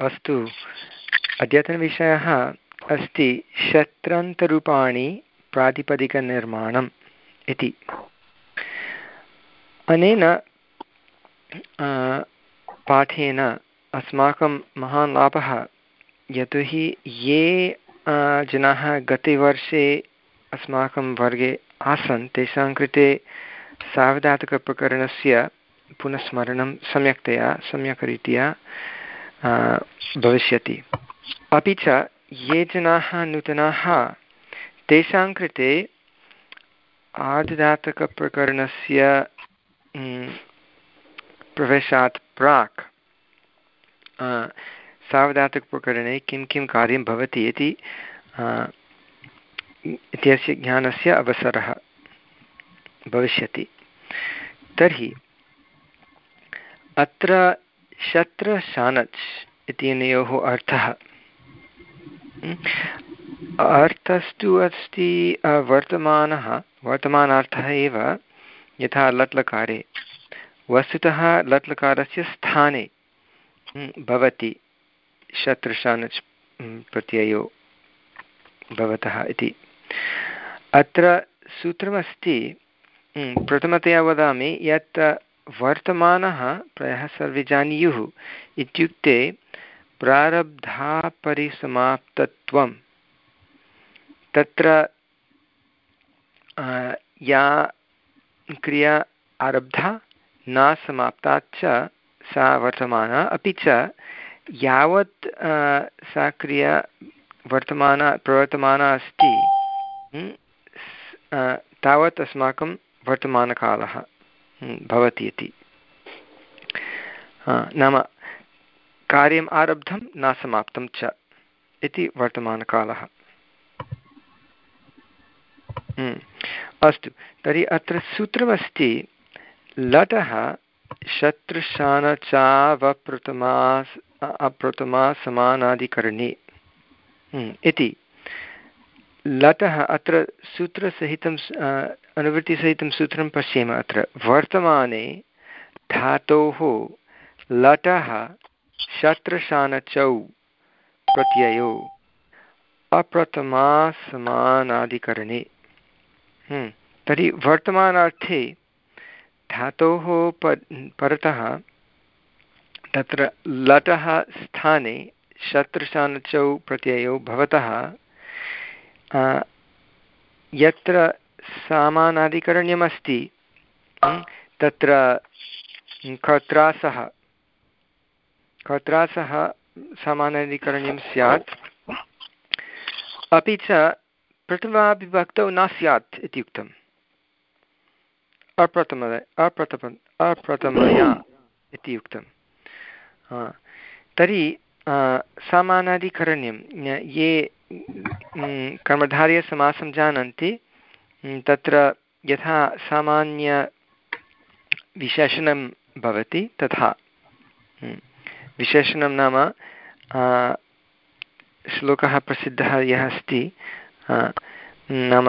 अस्तु। अद्यतनविषयः अस्ति शत्रन्तरूपाणि प्रातिपदिकनिर्माणम् इति। अनेन पाठेन अस्माकं महान् लाभः यतोहि ये जनाः गतवर्षे अस्माकं वर्गे आसन्, तेषां कृते सावधातकप्रकरणस्य पुनस्मरणं सम्यक्तया, सम्यक् रीत्या भविष्यति। अपि च ये जनाः नूतनाः, तेषां कृते आर्धदातकप्रकरणस्य प्रवेशात् प्राक् सावधातकप्रकरणे किं किं कार्यं भवति इति इत्यस्य ज्ञानस्य अवसरः भविष्यति। तर्हि, अत्र शत्रशानच् इत्यनयोः अर्थः। अर्थस्तु अस्ति वर्तमानः, वर्तमानार्थः एव यथा लट्लकारे। वस्तुतः लट्लकारस्य स्थाने भवति शत्रुशानच् प्रत्ययो भवतः इति। अत्र सूत्रमस्ति प्रथमतया वदामि यत् वर्तमानः प्रायः सर्वे जानीयुः इत्युक्ते प्रारब्धापरिसमाप्तत्वं। तत्र या क्रिया आरब्धा न समाप्ता च सा वर्तमाना अपि च यावत् सा क्रिया वर्तमाना, प्रवर्तमाना अस्ति तावत् अस्माकं वर्तमानकालः। भवति इति। नाम कार्यम् आरब्धं न समाप्तं च इति वर्तमानकालः। अस्तु, तर्हि अत्र सूत्रमस्ति, लटः शत्रुशानचावप्रथमा अप्रथमा समानाधिकरणे इति। लटः अत्र सूत्रसहितं अनुवृत्तिसहितं सूत्रं पश्येम अत्र। वर्तमाने धातोः लटः शत्रशानचौ प्रत्ययो। अप्रथमासमानाधिकरणे। हम्म, तर्हि वर्तमानार्थे धातोः प परतः तत्र लटः स्थाने शत्रशानचौ प्रत्ययो भवतः यत्र सामानाधिकरण्यमस्ति तत्र कर्त्रासः कर्त्रासः सामानाधिकरण्यं स्यात्। अपि च प्रथमाविभक्तौ न स्यात् इति उक्तम् अप्रथम अप्रथम अप्रथमया इति उक्तं तर्हि सामानाधिकरण्यं ये कर्मधार्यसमासं जानन्ति तत्र यथा सामान्यविशेषणं भवति, तथा। विशेषणं नाम श्लोकः प्रसिद्धः यः अस्ति नाम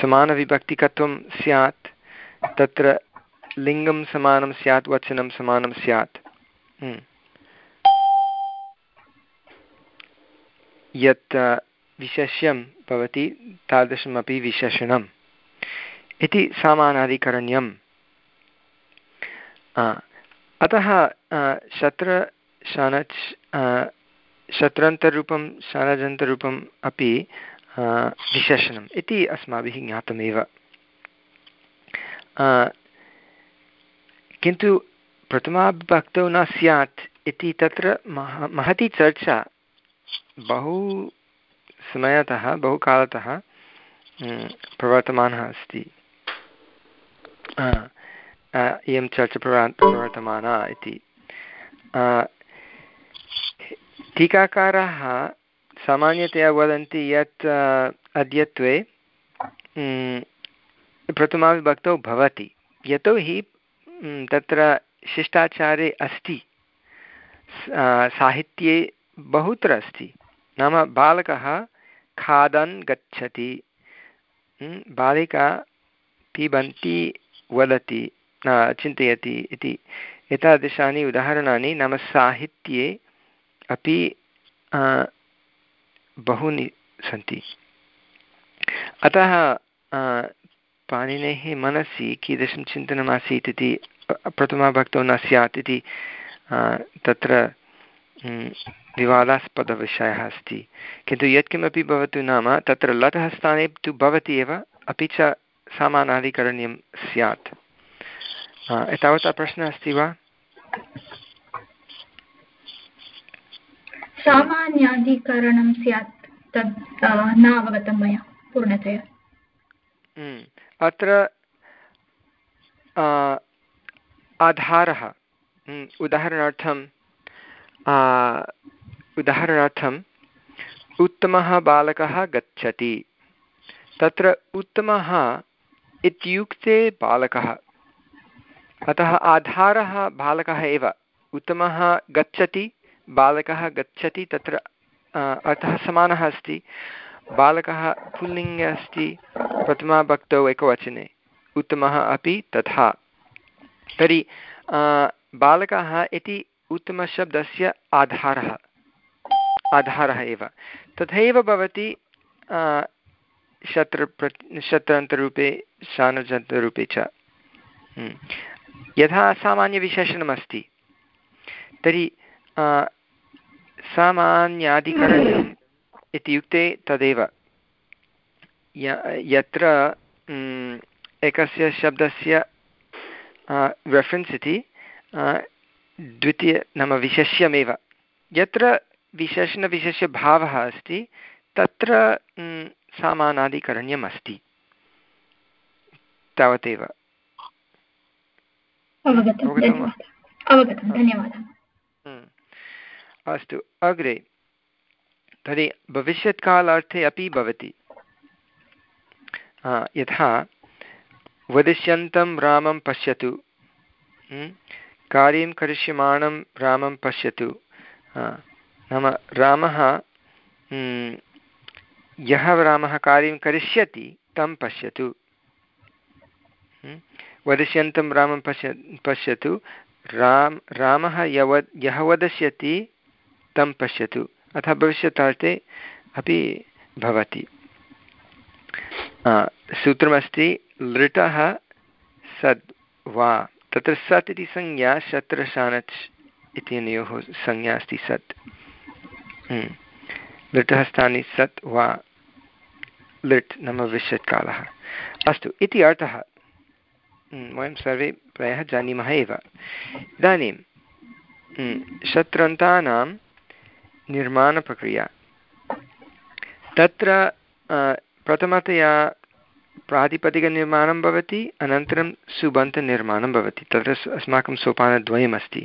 समानविभक्तिकत्वं स्यात्, तत्र लिङ्गं समानं स्यात्, वचनं समानं स्यात्। यत् विशेष्यं भवति तादृशमपि विशेषणम्। इति सामानाधिकरण्यम्। अतः शत्र शनच् शत्रन्तरूपं, शनजन्तरूपम् अपि विशेषणम् इति अस्माभिः ज्ञातमेव। किन्तु प्रथमाविभक्तौ न स्यात् इति तत्र मह, महती चर्चा बहु समयतः बहुकालतः प्रवर्तमानः अस्ति। इयं चर्चा प्रवा, प्रवर्तमाना इति। टीकाकाराः सामान्यतया वदन्ति यत् अद्यत्वे प्रथमाविभक्तौ भवति। यतोहि तत्र शिष्टाचारे अस्ति। साहित्ये बहुत्र अस्ति नाम बालकः खादन् गच्छति बालिका पिबन्ति वदति चिन्तयति इति एतादृशानि उदाहरणानि नाम साहित्ये अपि बहूनि सन्ति अतः पाणिनेः मनसि कीदृशं चिन्तनमासीत् इति प्रथमाभक्तौ न स्यात् इति तत्र विवादास्पदविषयः अस्ति। किन्तु यत्किमपि भवतु नाम तत्र लतः स्थाने तु भवति एव अपि च समानाधिकरण्यं स्यात्। एतावता प्रश्नः अस्ति वा? सामान्याधिकरणं स्यात् तद् न अवगतं मया पूर्णतया। हम्म, अत्र आधारः। हम्म, उदाहरणार्थं उदाहरणार्थम्, उत्तमः बालकः गच्छति। तत्र उत्तमः इत्युक्ते बालकः। अतः आधारः बालकः एव। उत्तमः गच्छति, बालकः गच्छति, तत्र अर्थः समानः अस्ति। बालकः पुल्लिङ्गे अस्ति प्रथमाभक्तौ एकवचने। उत्तमः अपि तथा। तर्हि बालकः इति उत्तमशब्दस्य आधारः आधारः एव। तथैव भवति शत्र शत्रान्तरूपे, शानुजन्तरूपे च। हम्म। यथा सामान्यविशेषणमस्ति, तर्हि सामान्याधिकरणम् इत्युक्ते तदेव। यत्र एकस्य शब्दस्य रेफ़रेन्स् इति द्वितीय नाम विशेष्यमेव यत्र विशेषणविशेष्यभावः अस्ति तत्र सामानादिकरण्यम् अस्ति तावदेव। अस्तु अग्रे। तर्हि भविष्यत्कालार्थे अपि भवति। यथा वदिष्यन्तं रामं पश्यतु। कार्यं करिष्यमाणं रामं पश्यतु। नाम रामः यः रामः कार्यं करिष्यति, तं पश्यतु। वदिष्यन्तं रामं पश्य, पश्यतु। राम, रामः यवद्, यः वदिष्यति, तं पश्यतु। अतः भविष्यतार्थे अपि भवति। सूत्रमस्ति, लृटः सद् वा। तत्र सत् इति संज्ञा शत्रशानच् इत्यनयोः संज्ञा अस्ति सत्। हम्म। लृटः सत् वा लृट् नाम विश्यत्कालः अस्तु इति अर्थः। हम्म, वयं सर्वे प्रायः जानीमः एव। इदानीं हम्म, शत्रन्तानां निर्माणप्रक्रिया। तत्र प्रथमतया प्रातिपदिकनिर्माणं भवति, अनन्तरं सुबन्तनिर्माणं भवति। तत्र अस्माकं सोपानद्वयमस्ति।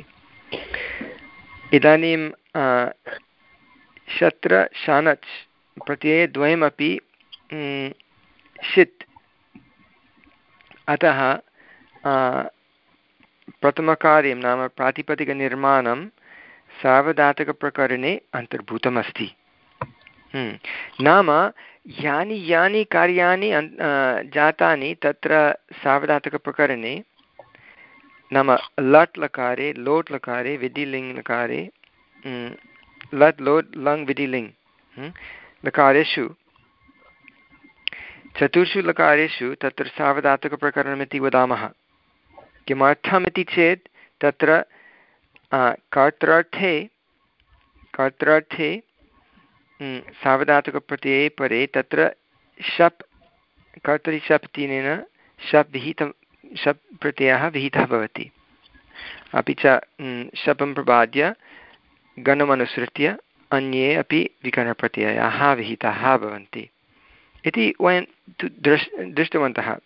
इदानीं शत्र, शानच् प्रत्ययद्वयमपि षित्। अतः प्रथमकार्यं नाम प्रातिपदिकनिर्माणं सावधातकप्रकरणे अन्तर्भूतमस्ति। नाम यानि यानि कार्याणि जातानि तत्र सावधातकप्रकरणे नाम लट् लकारे, लोट् लकारे, विधिलिङ् लकारे लट् लोट् लङ्, विधिलिङ् लकारेषु। चतुर्षु लकारेषु तत्र सावधातकप्रकरणमिति वदामः। किमर्थमिति चेत् तत्र कर्त्रार्थे कर्त्रार्थे सावधातुकप्रत्यये परे तत्र शप् कर्तरि शप् इत्यनेन शप् विहितं शप् प्रत्ययः विहितः भवति। अपि च शपं प्रपाद्य गणमनुसृत्य अन्ये अपि विकरणप्रत्ययाः विहिताः भवन्ति। इति वयं तु दृश्, दृष्टवन्तः।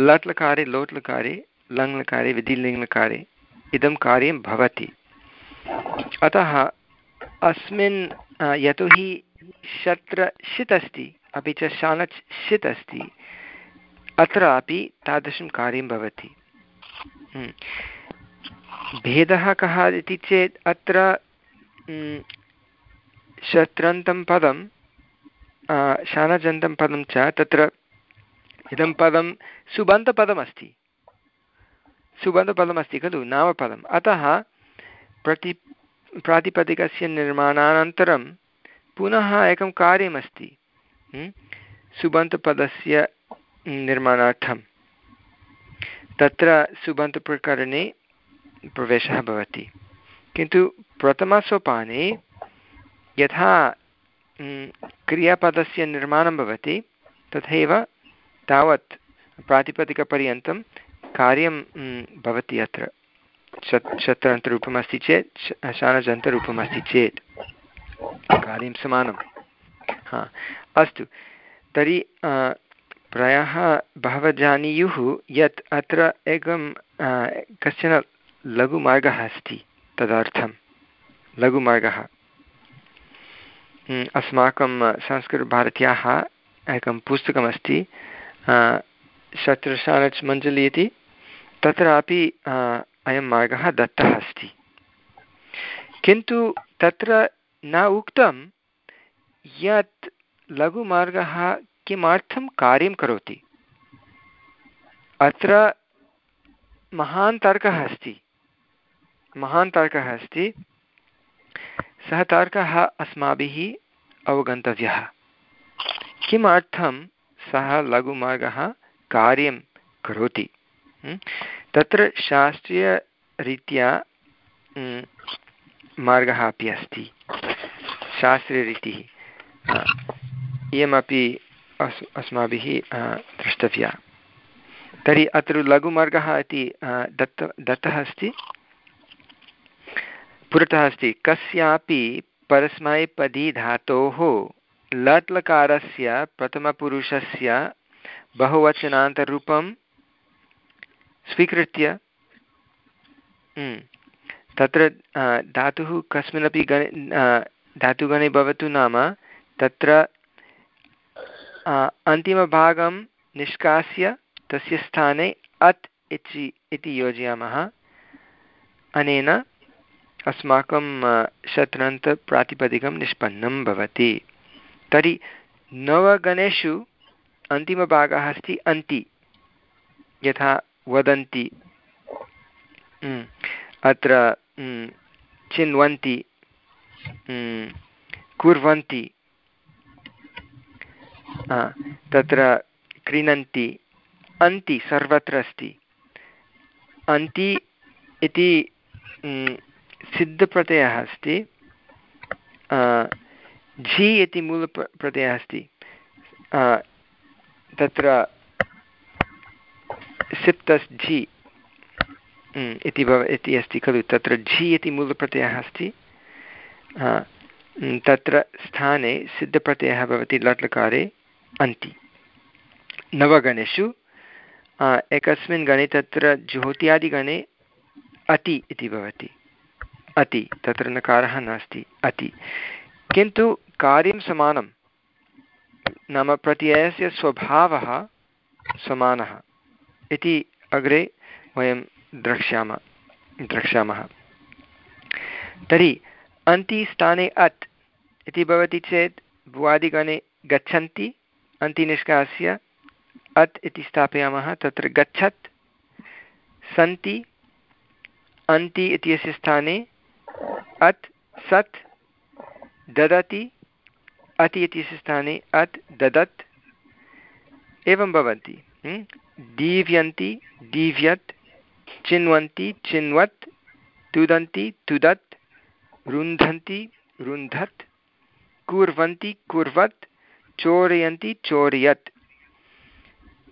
लट् लकारे लोट् लकारे लङ् लकारे विधिलिङ् लकारे इदं कार्यं भवति। अतः अस्मिन् यतोहि शत्र षित् अस्ति अपि च शानच् षित् अस्ति अत्रापि तादृशं कार्यं भवति। हम्म। भेदः कः इति चेत् अत्र हम्म, शत्रन्तं पदं शानजन्तं पदं च तत्र इदं पदं सुबन्तपदमस्ति। सुबन्तपदमस्ति खलु नामपदम्। अतः प्रति प्रातिपदिकस्य निर्माणानन्तरं पुनः एकं कार्यमस्ति सुबन्तपदस्य निर्माणार्थं। तत्र सुबन्तप्रकरणे प्रवेशः भवति। किन्तु प्रथमसोपाने यथा क्रियापदस्य निर्माणं भवति, तथैव तावत् प्रातिपदिकपर्यन्तं कार्यं भवति अत्र। शत्रान्तरूपमस्ति चेत् शानजन्तरूपमस्ति चेत् कार्यं समानं हा अस्तु तर्हि प्रायः बहवः जानीयुः यत् अत्र एकं कश्चन लघुमार्गः अस्ति तदर्थं लघुमार्गः अस्माकं संस्कृतभारत्याः एकं पुस्तकमस्ति शत्रुशानच् मञ्जलि इति तत्रापि अयं मार्गः दत्तः अस्ति। किन्तु तत्र न उक्तं यत् लघुमार्गः किमर्थं कार्यं करोति। अत्र महान् तर्कः अस्ति। महान् तर्कः अस्ति। सः तर्कः अस्माभिः अवगन्तव्यः। किमर्थं सः लघुमार्गः कार्यं करोति? तत्र शास्त्रीयरीत्या मार्गः अपि अस्ति। शास्त्रीयरीतिः। इयमपि अस्, अस्माभिः द्रष्टव्या। तर्हि अत्र लघुमार्गः इति दत्त, दत्तः अस्ति। पुरतः अस्ति, कस्यापि परस्मैपदी धातोः लट् लकारस्य प्रथमपुरुषस्य बहुवचनान्तरूपं स्वीकृत्य। तत्र धातुः कस्मिन्नपि गणे धातुगणे भवतु नाम। तत्र अन्तिमभागं निष्कास्य, तस्य स्थाने अत् इति इति योजयामः। अनेन अस्माकं शत्रन्तप्रातिपदिकं निष्पन्नं भवति। तर्हि नवगणेषु अन्तिमभागः अस्ति अन्ति। यथा वदन्ति। अत्र चिन्वन्ति कुर्वन्ति तत्र क्रीणन्ति, अन्ति सर्वत्र अस्ति। अन्ति इति सिद्धप्रत्ययः अस्ति। झि इति मूलप्रत्ययः अस्ति। तत्र सिप्तस् झि इति भव, इति अस्ति खलु। तत्र झि इति मूलप्रत्ययः अस्ति। तत्र स्थाने सिद्धप्रत्ययः भवति लट्लकारे अन्ति। नवगणेषु एकस्मिन् गणे तत्र ज्योत्यादिगणे अति इति भवति। अति, तत्र नकारः नास्ति, अति। किन्तु कार्यं समानं, नाम प्रत्ययस्य स्वभावः समानः। इति अग्रे वयं द्रक्ष्यामः द्रक्ष्यामः। तर्हि अन्तिस्थाने अत् इति भवति चेत् भुवादिगणे गच्छन्ति, अन्तिनिष्कास्य अत् इति स्थापयामः, तत्र गच्छत्, सन्ति, अन्ति इत्यस्य स्थाने अत्, सत्, ददति, अति इत्यस्य स्थाने अत्, ददत्, एवं भवन्ति। दीव्यन्ति, दीव्यत्, चिन्वन्ति, चिन्वत्, तुदन्ति, तुदत्, रुन्धन्ति, रुन्धत्, कुर्वन्ति, कुर्वत्, चोरयन्ति, चोरयत्।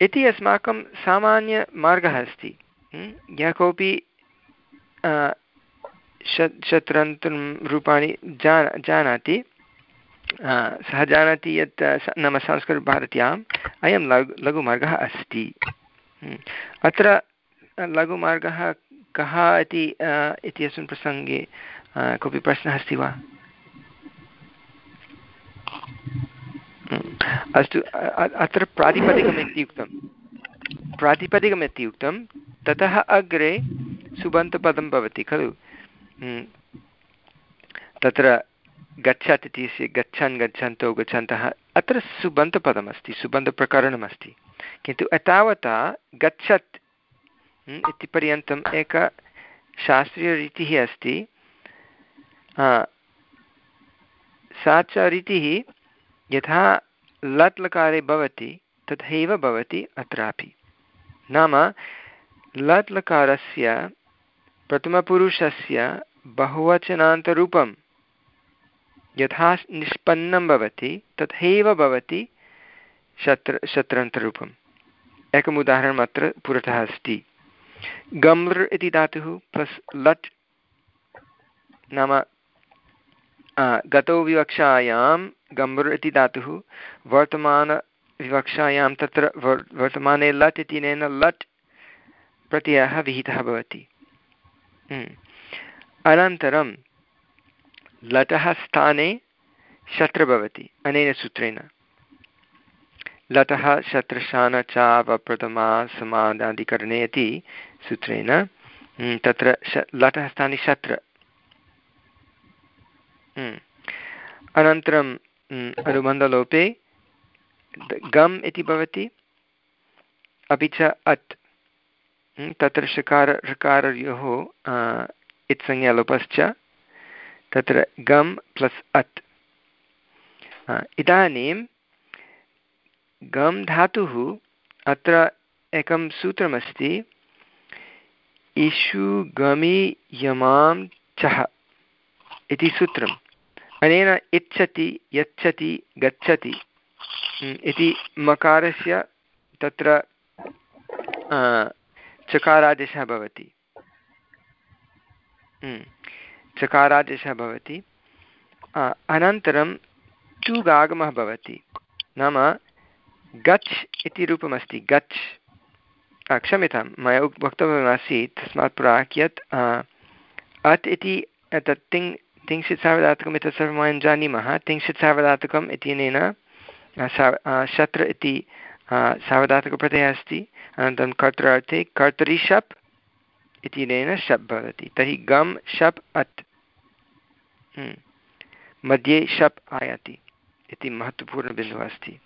इति अस्माकं सामान्यमार्गः अस्ति। यः कोऽपि शत्रन्तरं रूपाणि जान, जानाति सः जानाति यत् नाम संस्कृतभारत्याम् अयं लघु, लघुमार्गः अस्ति। अत्र लघुमार्गः कः इति इत्यस्मिन् प्रसङ्गे कोऽपि प्रश्नः अस्ति वा? अस्तु अत्र प्रातिपदिकम् इत्युक्तं प्रातिपदिकम् इत्युक्तं ततः अग्रे सुबन्तपदं भवति खलु। तत्र गच्छत् इति गच्छन् गच्छन्तौ गच्छन्तः, अत्र सुबन्तपदमस्ति, सुबन्तप्रकरणमस्ति। किन्तु एतावता गच्छत् इति पर्यन्तम् एका शास्त्रीयरीतिः अस्ति। सा च रीतिः यथा लट् लकारे भवति, तथैव भवति अत्रापि। नाम लट् लकारस्य प्रथमपुरुषस्य बहुवचनान्तरूपं यथा निष्पन्नं भवति, तथैव भवति शत्र, शत्रन्तरूपम्। एकम् उदाहरणम् अत्र पुरतः अस्ति। गम्र इति धातुः प्लस् लट् नाम गतौ विवक्षायां गम्र इति धातुः वर्तमानविवक्षायां तत्र वर्तमाने लट् इत्यनेन लट् प्रत्ययः विहितः भवति। हम्म। अनन्तरं लटः स्थाने शत्र भवति अनेन सूत्रेण। लटः शत्रशान च प्रथमा समानादिकरणे इति सूत्रेण हम्म, तत्र लटः स्थाने शत्र। हम्म। अनन्तरं अनुबन्धलोपे गम् इति भवति अपि च अत्। तत्र षकार ऋकारयोः इत्संज्ञालोपश्च। तत्र गम् प्लस् अत्। इदानीं गम् धातुः अत्र एकं सूत्रमस्ति, इषु गमि यमां चः इति सूत्रम्। अनेन इच्छति, यच्छति, गच्छति इति मकारस्य तत्र चकारादेशः भवति। चकारादेशः भवति। अनन्तरं चुगागमः भवति। नाम गच्छ इति रूपमस्ति, गच्छ। क्षम्यतां मया वक्तव्यमासीत् तस्मात् प्राक् यत् अत् इति तत् तिङ्, तिंशित् सार्वधातुकम् एतत् सर्वं वयं जानीमः। तिंशित् सार्वधातुकम् इत्यनेन शत्र इति सार्वधातुकप्रत्ययः अस्ति। अनन्तरं कर्तृ कर्तरि शप् इत्यनेन शप् भवति। तर्हि गम्, शप्, अत्। मध्ये शप् आयाति, इति महत्त्वपूर्णबिन्दुः अस्ति।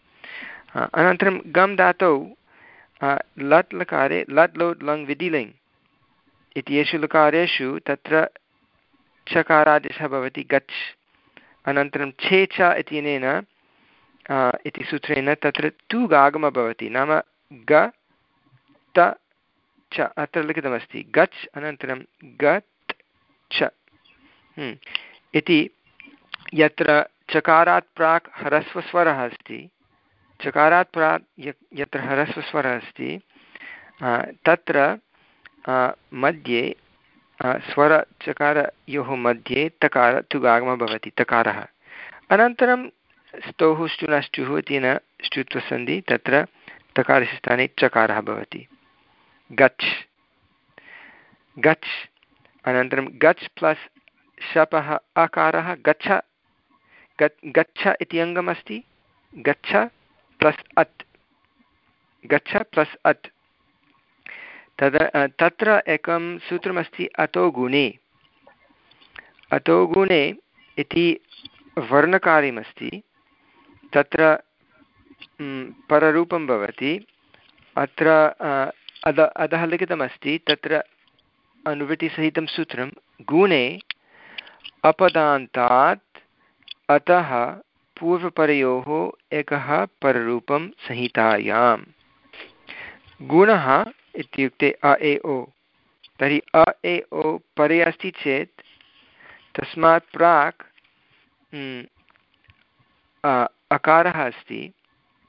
अनन्तरं गम् धातौ लट् लकारे लट् लोट् लङ् विधिलिङ् इति लकारेषु तत्र चकारादेशः भवति गच्छ। अनन्तरं छे च इत्यनेन इति सूत्रेण तत्र तु गागमः भवति, नाम ग, त, च, अत्र लिखितमस्ति। गच्छ, अनन्तरं गत्, च। हम्म। इति यत्र चकारात् प्राक् ह्रस्वस्वरः अस्ति, चकारात् प्राक् यत्र ह्रस्वस्वरः अस्ति तत्र मध्ये स्वरचकारयोः मध्ये तकार तुगागमः भवति, तकारः। अनन्तरं स्तोः ष्टुनष्टुः तेन ष्टुत्वसन्धि तत्र तकारस्य स्थाने चकारः भवति। गच्छ। गच्छ। अनन्तरं गच्छ प्लस् शपः अकारः गच्छ गच्छ इति अङ्गमस्ति। गच्छ प्लस् अत्। गच्छ प्लस् अत्। तद तत्र एकं सूत्रमस्ति अतो गुणे अतो गुणे इति वर्णकार्यमस्ति तत्र पररूपं भवति। अत्र अध अधः लिखितमस्ति। तत्र अनुवृत्तिसहितं सूत्रं गुणे अपदान्तात् अतः पूर्वपरयोः एकः पररूपं संहितायां गुणः इत्युक्ते अ ए ओ। तर्हि अ ए ओ परे अस्ति चेत् तस्मात् प्राक् अकारः अस्ति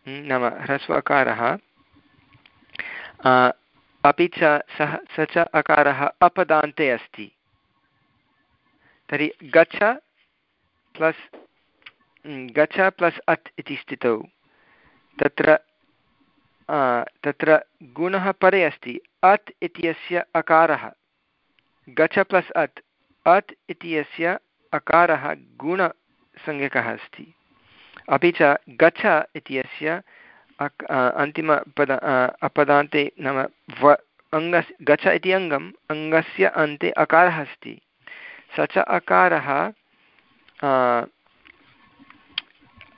नाम ह्रस्व अकारः। अपि च सः, स च अकारः अपदान्ते अस्ति। तर्हि गच्छ प्लस् गच्छ प्लस् अत् इति स्थितौ। तत्र तत्र गुणः परे अस्ति। अत् इत्यस्य अकारः। गच प्लस् अत्। अत् इत्यस्य अकारः गुणसंज्ञकः अस्ति। अपि च गच्छ इत्यस्य अक् अन्तिमपद अपदान्ते नाम व, अङ्गस्, गच्छ इति अङ्गम् अङ्गस्य अन्ते अकारः अस्ति। स च अकारः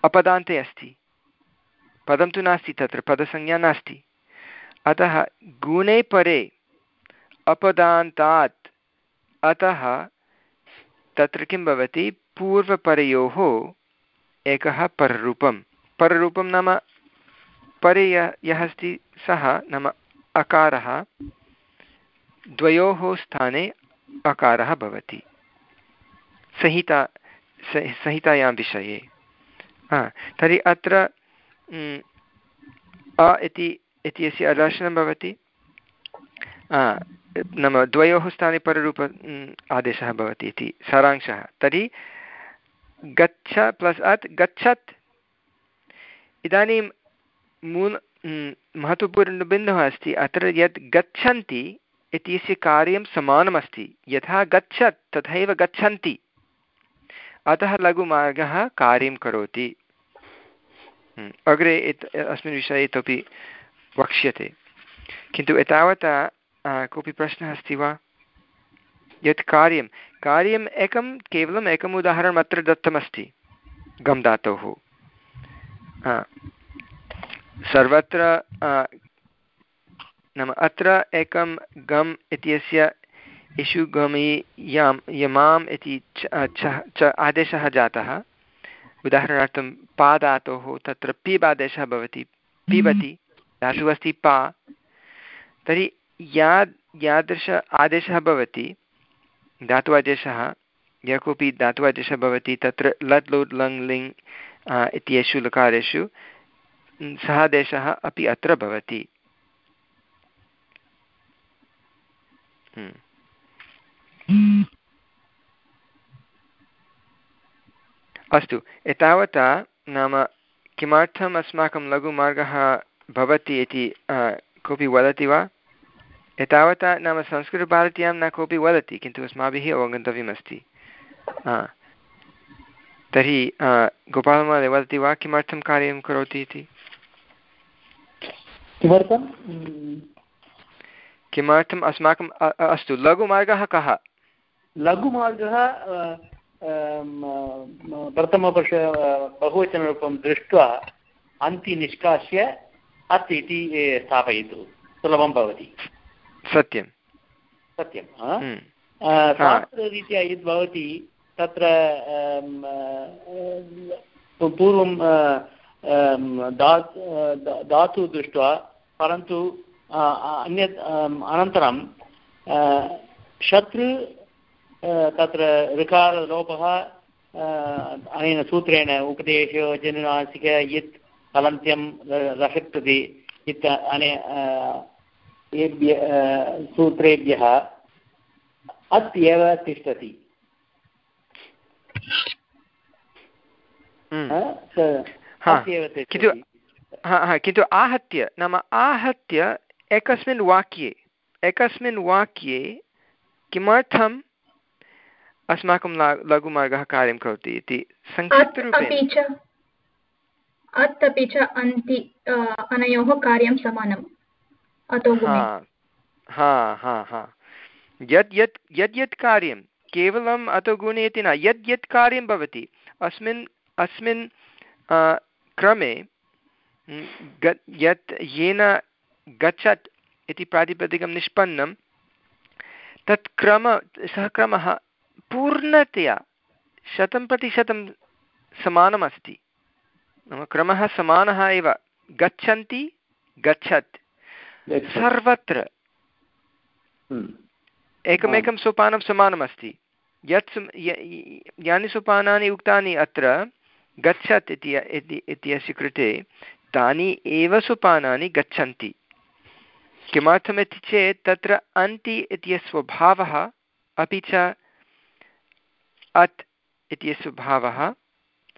अपदान्ते अस्ति। पदं तु नास्ति तत्र, पदसंज्ञा नास्ति। अतः गुणे परे अपदान्तात्, अतः तत्र किं भवति? पूर्वपरयोः एकः पररूपं। पररूपं नाम परे यः यः अस्ति सः नाम अकारः। द्वयोः स्थाने अकारः भवति। संहिता संहितायां विषये। तर्हि अत्र अ इति, इत्यस्य अदर्शनं भवति। नाम द्वयोः स्थाने पररूप आदेशः भवति इति सारांशः। तर्हि गच्छ प्लस् अत्, गच्छत्। इदानीं मूल महत्त्वपूर्णबिन्दुः अस्ति। अत्र यत् गच्छन्ति, इत्यस्य कार्यं समानमस्ति। यथा गच्छत्, तथैव गच्छन्ति। अतः लघुमार्गः कार्यं करोति। अग्रे अस्मिन् विषये इतोपि वक्ष्यते। किन्तु एतावता कोऽपि प्रश्नः अस्ति वा? यत् कार्यं, कार्यम् एकं, केवलम् एकम् उदाहरणम् अत्र दत्तमस्ति गम् धातोः। सर्वत्र नाम अत्र एकं गम् इत्यस्य इषु गमि यां यमाम् इति च आदेशः जातः। उदाहरणार्थं पादातोः तत्र पीब् आदेशः भवति। पिबति धातुः अस्ति पा। तर्हि या यादृश आदेशः भवति धातु आदेशः यः कोऽपि धातु आदेशः भवति तत्र लट् लोट् लङ् लिङ् इत्येषु लकारेषु सः आदेशः अपि अत्र भवति। हम्म। अस्तु एतावता नाम किमर्थम् अस्माकं लघुमार्गः भवति इति कोऽपि वदति वा? एतावता नाम संस्कृतभारत्यां न कोऽपि वदति किन्तु अस्माभिः अवगन्तव्यमस्ति। तर्हि गोपालमहोदय वदति वा किमर्थं कार्यं करोति इति? किमर्थं किमर्थम् अस्माकं अस्तु लघुमार्गः कः? लघुमार्गः प्रथमवर्ष बहुवचनरूपं दृष्ट्वा अन्ति निष्कास्य अत् इति स्थापयतु। सुलभं भवति। सत्यं सत्यं हम्म। शास्त्ररीत्या यद् भवति तत्र पूर्वं धातु दृष्ट्वा परन्तु अन्यत् अनन्तरं शत्रु तत्र ऋकारलोपः अनेन सूत्रेण उपदेशो जनुनासिक यत् हलन्त्यं रसक्तति इत् अने एभ्य सूत्रेभ्यः अत् एव तिष्ठति। किन्तु आहत्य नाम आहत्य एकस्मिन् वाक्ये एकस्मिन् वाक्ये किमर्थम् अस्माकं लघुमार्गः कार्यं करोति इति संक्षिप्तरूपेण। अत् अपि च अन्ति अनयोः कार्यं समानम् यत् यत् यत् कार्यं केवलम् अतो गुणे इति न यत् कार्यं भवति अस्मिन् अस्मिन् क्रमे यत् येन गच्छत् इति प्रातिपदिकं निष्पन्नं तत् क्रम सः क्रमः पूर्णतया शतं प्रतिशतं समानमस्ति। नाम क्रमः समानः एव। गच्छन्ति गच्छत्। सर्वत्र। हम्म। एकमेकं सोपानं समानमस्ति। यत् यानि सोपानानि उक्तानि अत्र गच्छत् इति इत्यस्य कृते तानि एव सोपानानि गच्छन्ति। किमर्थमिति चेत् तत्र अन्ति इत्यस्य स्वभावः अपि च अत् इत्यस्य स्वभावः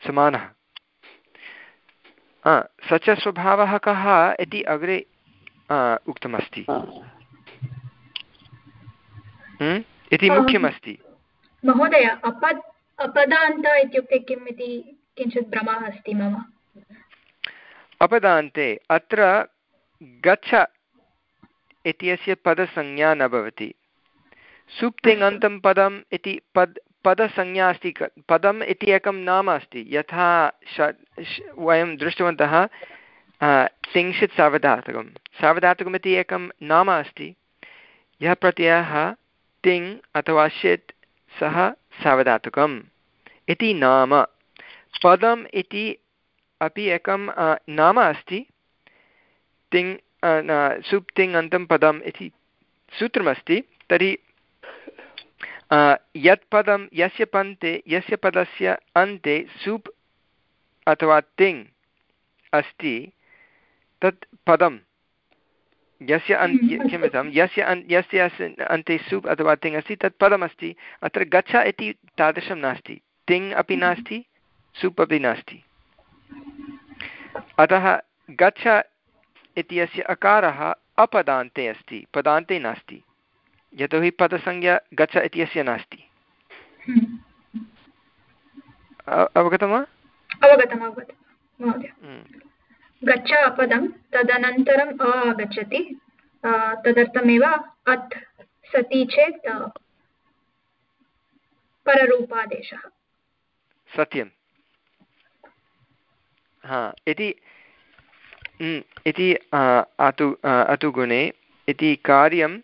समानः। स च स्वभावः कः इति अग्रे उक्तमस्ति। हम्म? इति मुख्यमस्ति। महोदय अपद् अपदान्त इत्युक्ते किम् इति किञ्चित् भ्रमः अस्ति मम। अपदान्ते अत्र गच्छ इत्यस्य पदसंज्ञा न भवति। सुप्तिङन्तं पदम् इति पद् पदसंज्ञा अस्ति पदम् इति एकं नाम अस्ति। यथा वयं दृष्टवन्तः तिंशित् सार्वधातुकं सार्वधातुकमिति एकं नाम अस्ति। यः प्रत्ययः तिङ् अथवा षित्, सः सावधातुकम् इति नाम। पदम् इति अपि एकं नाम अस्ति। तिङ् सुप् तिङ् अन्तं पदम् इति सूत्रमस्ति। तर्हि यत् पदं यस्य पन्ते यस्य पदस्य अन्ते सुप् अथवा तिङ् अस्ति तत् पदं। यस्य अन् क्षम्यतां यस्य अन् यस्य अन्ते सुप् अथवा तिङ् अस्ति तत् पदमस्ति। अत्र गच्छ इति तादृशं नास्ति। तिङ् अपि नास्ति सुप् अपि नास्ति। अतः गच्छ इत्यस्य अकारः अपदान्ते अस्ति पदान्ते नास्ति। यतोहि पदसंज्ञा गच्छ इत्यस्य नास्ति। अवगतं वा? अवगतम् अवगतं हम्म। गच्छ अपदं तदनन्तरम् अ आगच्छति। तदर्थमेव अत् सति चेत् पररूपादेशः। सत्यं हा इति इति अतु अतुगुणे इति कार्यं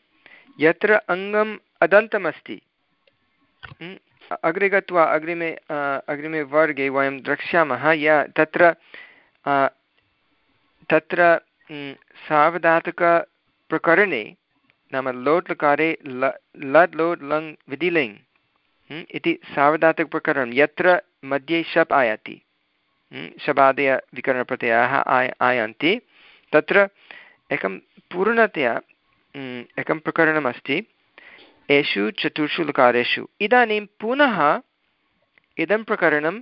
यत्र अङ्गम् अदन्तमस्ति। अग्रे गत्वा, अग्रिमे अग्रिमे वर्गे वयं द्रक्ष्यामः, य, तत्र तत्र सावधातुकप्रकरणे नाम लोट् लकारे ल लड् लोट्, लङ्, विधिलिङ् इति सावधातुकप्रकरणं, यत्र मध्ये शप् आयाति शबादय विकरणप्रत्ययाः आय, आयान्ति, तत्र एकं पूर्णतया एकं प्रकरणमस्ति। एषु चतुर्षु लकारेषु। इदानीं पुनः इदं प्रकरणं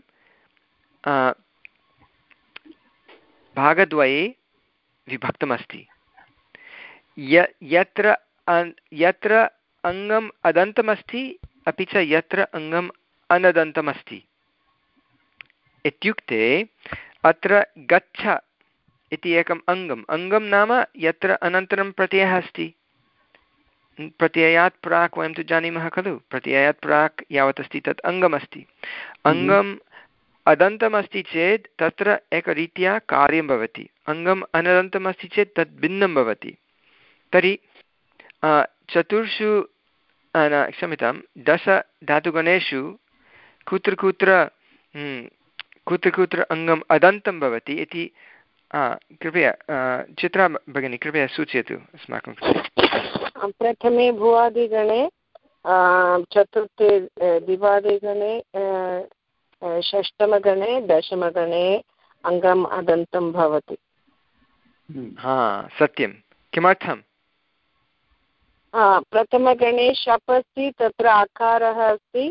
भागद्वये विभक्तमस्ति। य, यत्र यत्र अङ्गम् अदन्तमस्ति, अपि च यत्र अङ्गम् अनदन्तमस्ति। इत्युक्ते अत्र गच्छ इति एकम् अङ्गम्। अङ्गं नाम यत्र अनन्तरं प्रत्ययः अस्ति। प्रत्ययात् प्राक् वयं तु जानीमः खलु। प्रत्ययात् प्राक् यावत् अस्ति तत् अङ्गमस्ति। अङ्गम् अदन्तमस्ति चेत् तत्र एकरीत्या कार्यं भवति। अङ्गम् अनदन्तमस्ति चेत् तत् भिन्नं भवति। तर्हि चतुर्षु क्षम्यतां दश धातुगणेषु कुत्र कुत्र कुत्र कुत्र अङ्गम् अदन्तं भवति इति कृपया चित्रा भगिनी कृपया सूचयतु अस्माकं कृते। प्रथमे भुवादिगणे चतुर्थे दिवादिगणे षष्टमगणे दशमगणे अङ्गम् अदन्तं भवति। हा सत्यं। किमर्थं प्रथमगणे शप् अस्ति तत्र आकारः अस्ति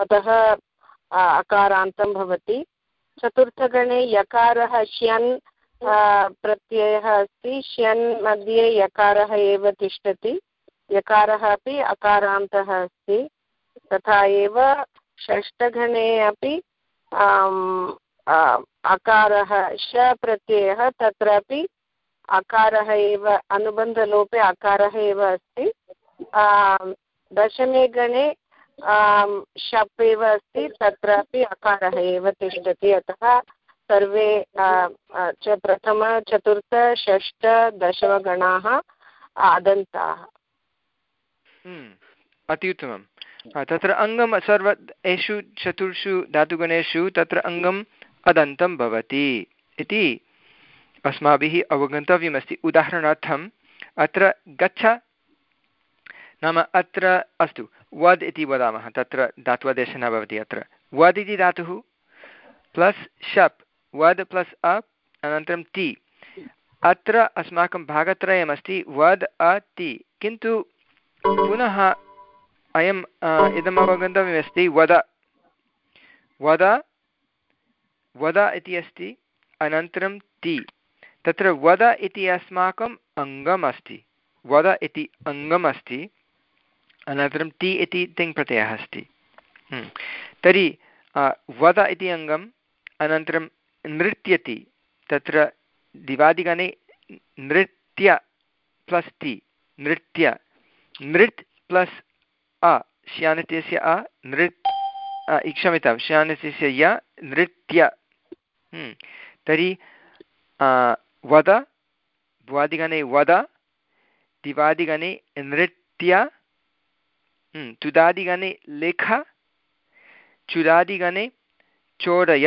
अतः अकारान्तं भवति। चतुर्थगणे यकारः श्यन् प्रत्ययः अस्ति, श्यन् मध्ये यकारः एव तिष्ठति, यकारः अपि अकारान्तः अस्ति, तथा एव षष्ठगणे अपि अकारः, श प्रत्ययः, तत्रापि अकारः एव, अनुबन्धलोपे अकारः एव अस्ति दशमे गणे शप् एव अस्ति, तत्रापि अकारः एव तिष्ठति, अतः सर्वे च प्रथम चतुर्थ षष्ठ दशमगणाः आदन्ताः। हम्म, अति उत्तमं तत्र अङ्गं सर्व एषु चतुर्षु धातुगणेषु तत्र अङ्गम् अदन्तं भवति इति अस्माभिः अवगन्तव्यमस्ति। उदाहरणार्थम् अत्र गच्छ नाम अत्र अस्तु वद् इति वदामः। तत्र धात्वादेशः न भवति अत्र। वद् इति धातुः प्लस् शप्। वद् प्लस् अप्, अनन्तरं ति। अत्र अस्माकं भागत्रयमस्ति, वद्, अ, ति। किन्तु पुनः अयम् इदम् अवगन्तव्यमस्ति वद। वद वद इति अस्ति, अनन्तरं ति। तत्र वद इति अस्माकम् अङ्गम् अस्ति वद इति अङ्गम् अस्ति अनन्तरं टि इति तिङ् प्रत्ययः अस्ति। हम्म। तर्हि वद इति अङ्गम्, अनन्तरं नृत्यति। तत्र दिवादिगणे नृत्य प्लस् टि नृत्य। नृत् प्लस् अ। श्यानित्यस्य अ। नृत् क्षम्यतां श्यानित्यस्य य। नृत्य। हम्म। तर्हि वद। भ्वादिगणे वद। दिवादिगणे नृत्य। तुदादिगणे लेख। चुदादिगणे चोरय।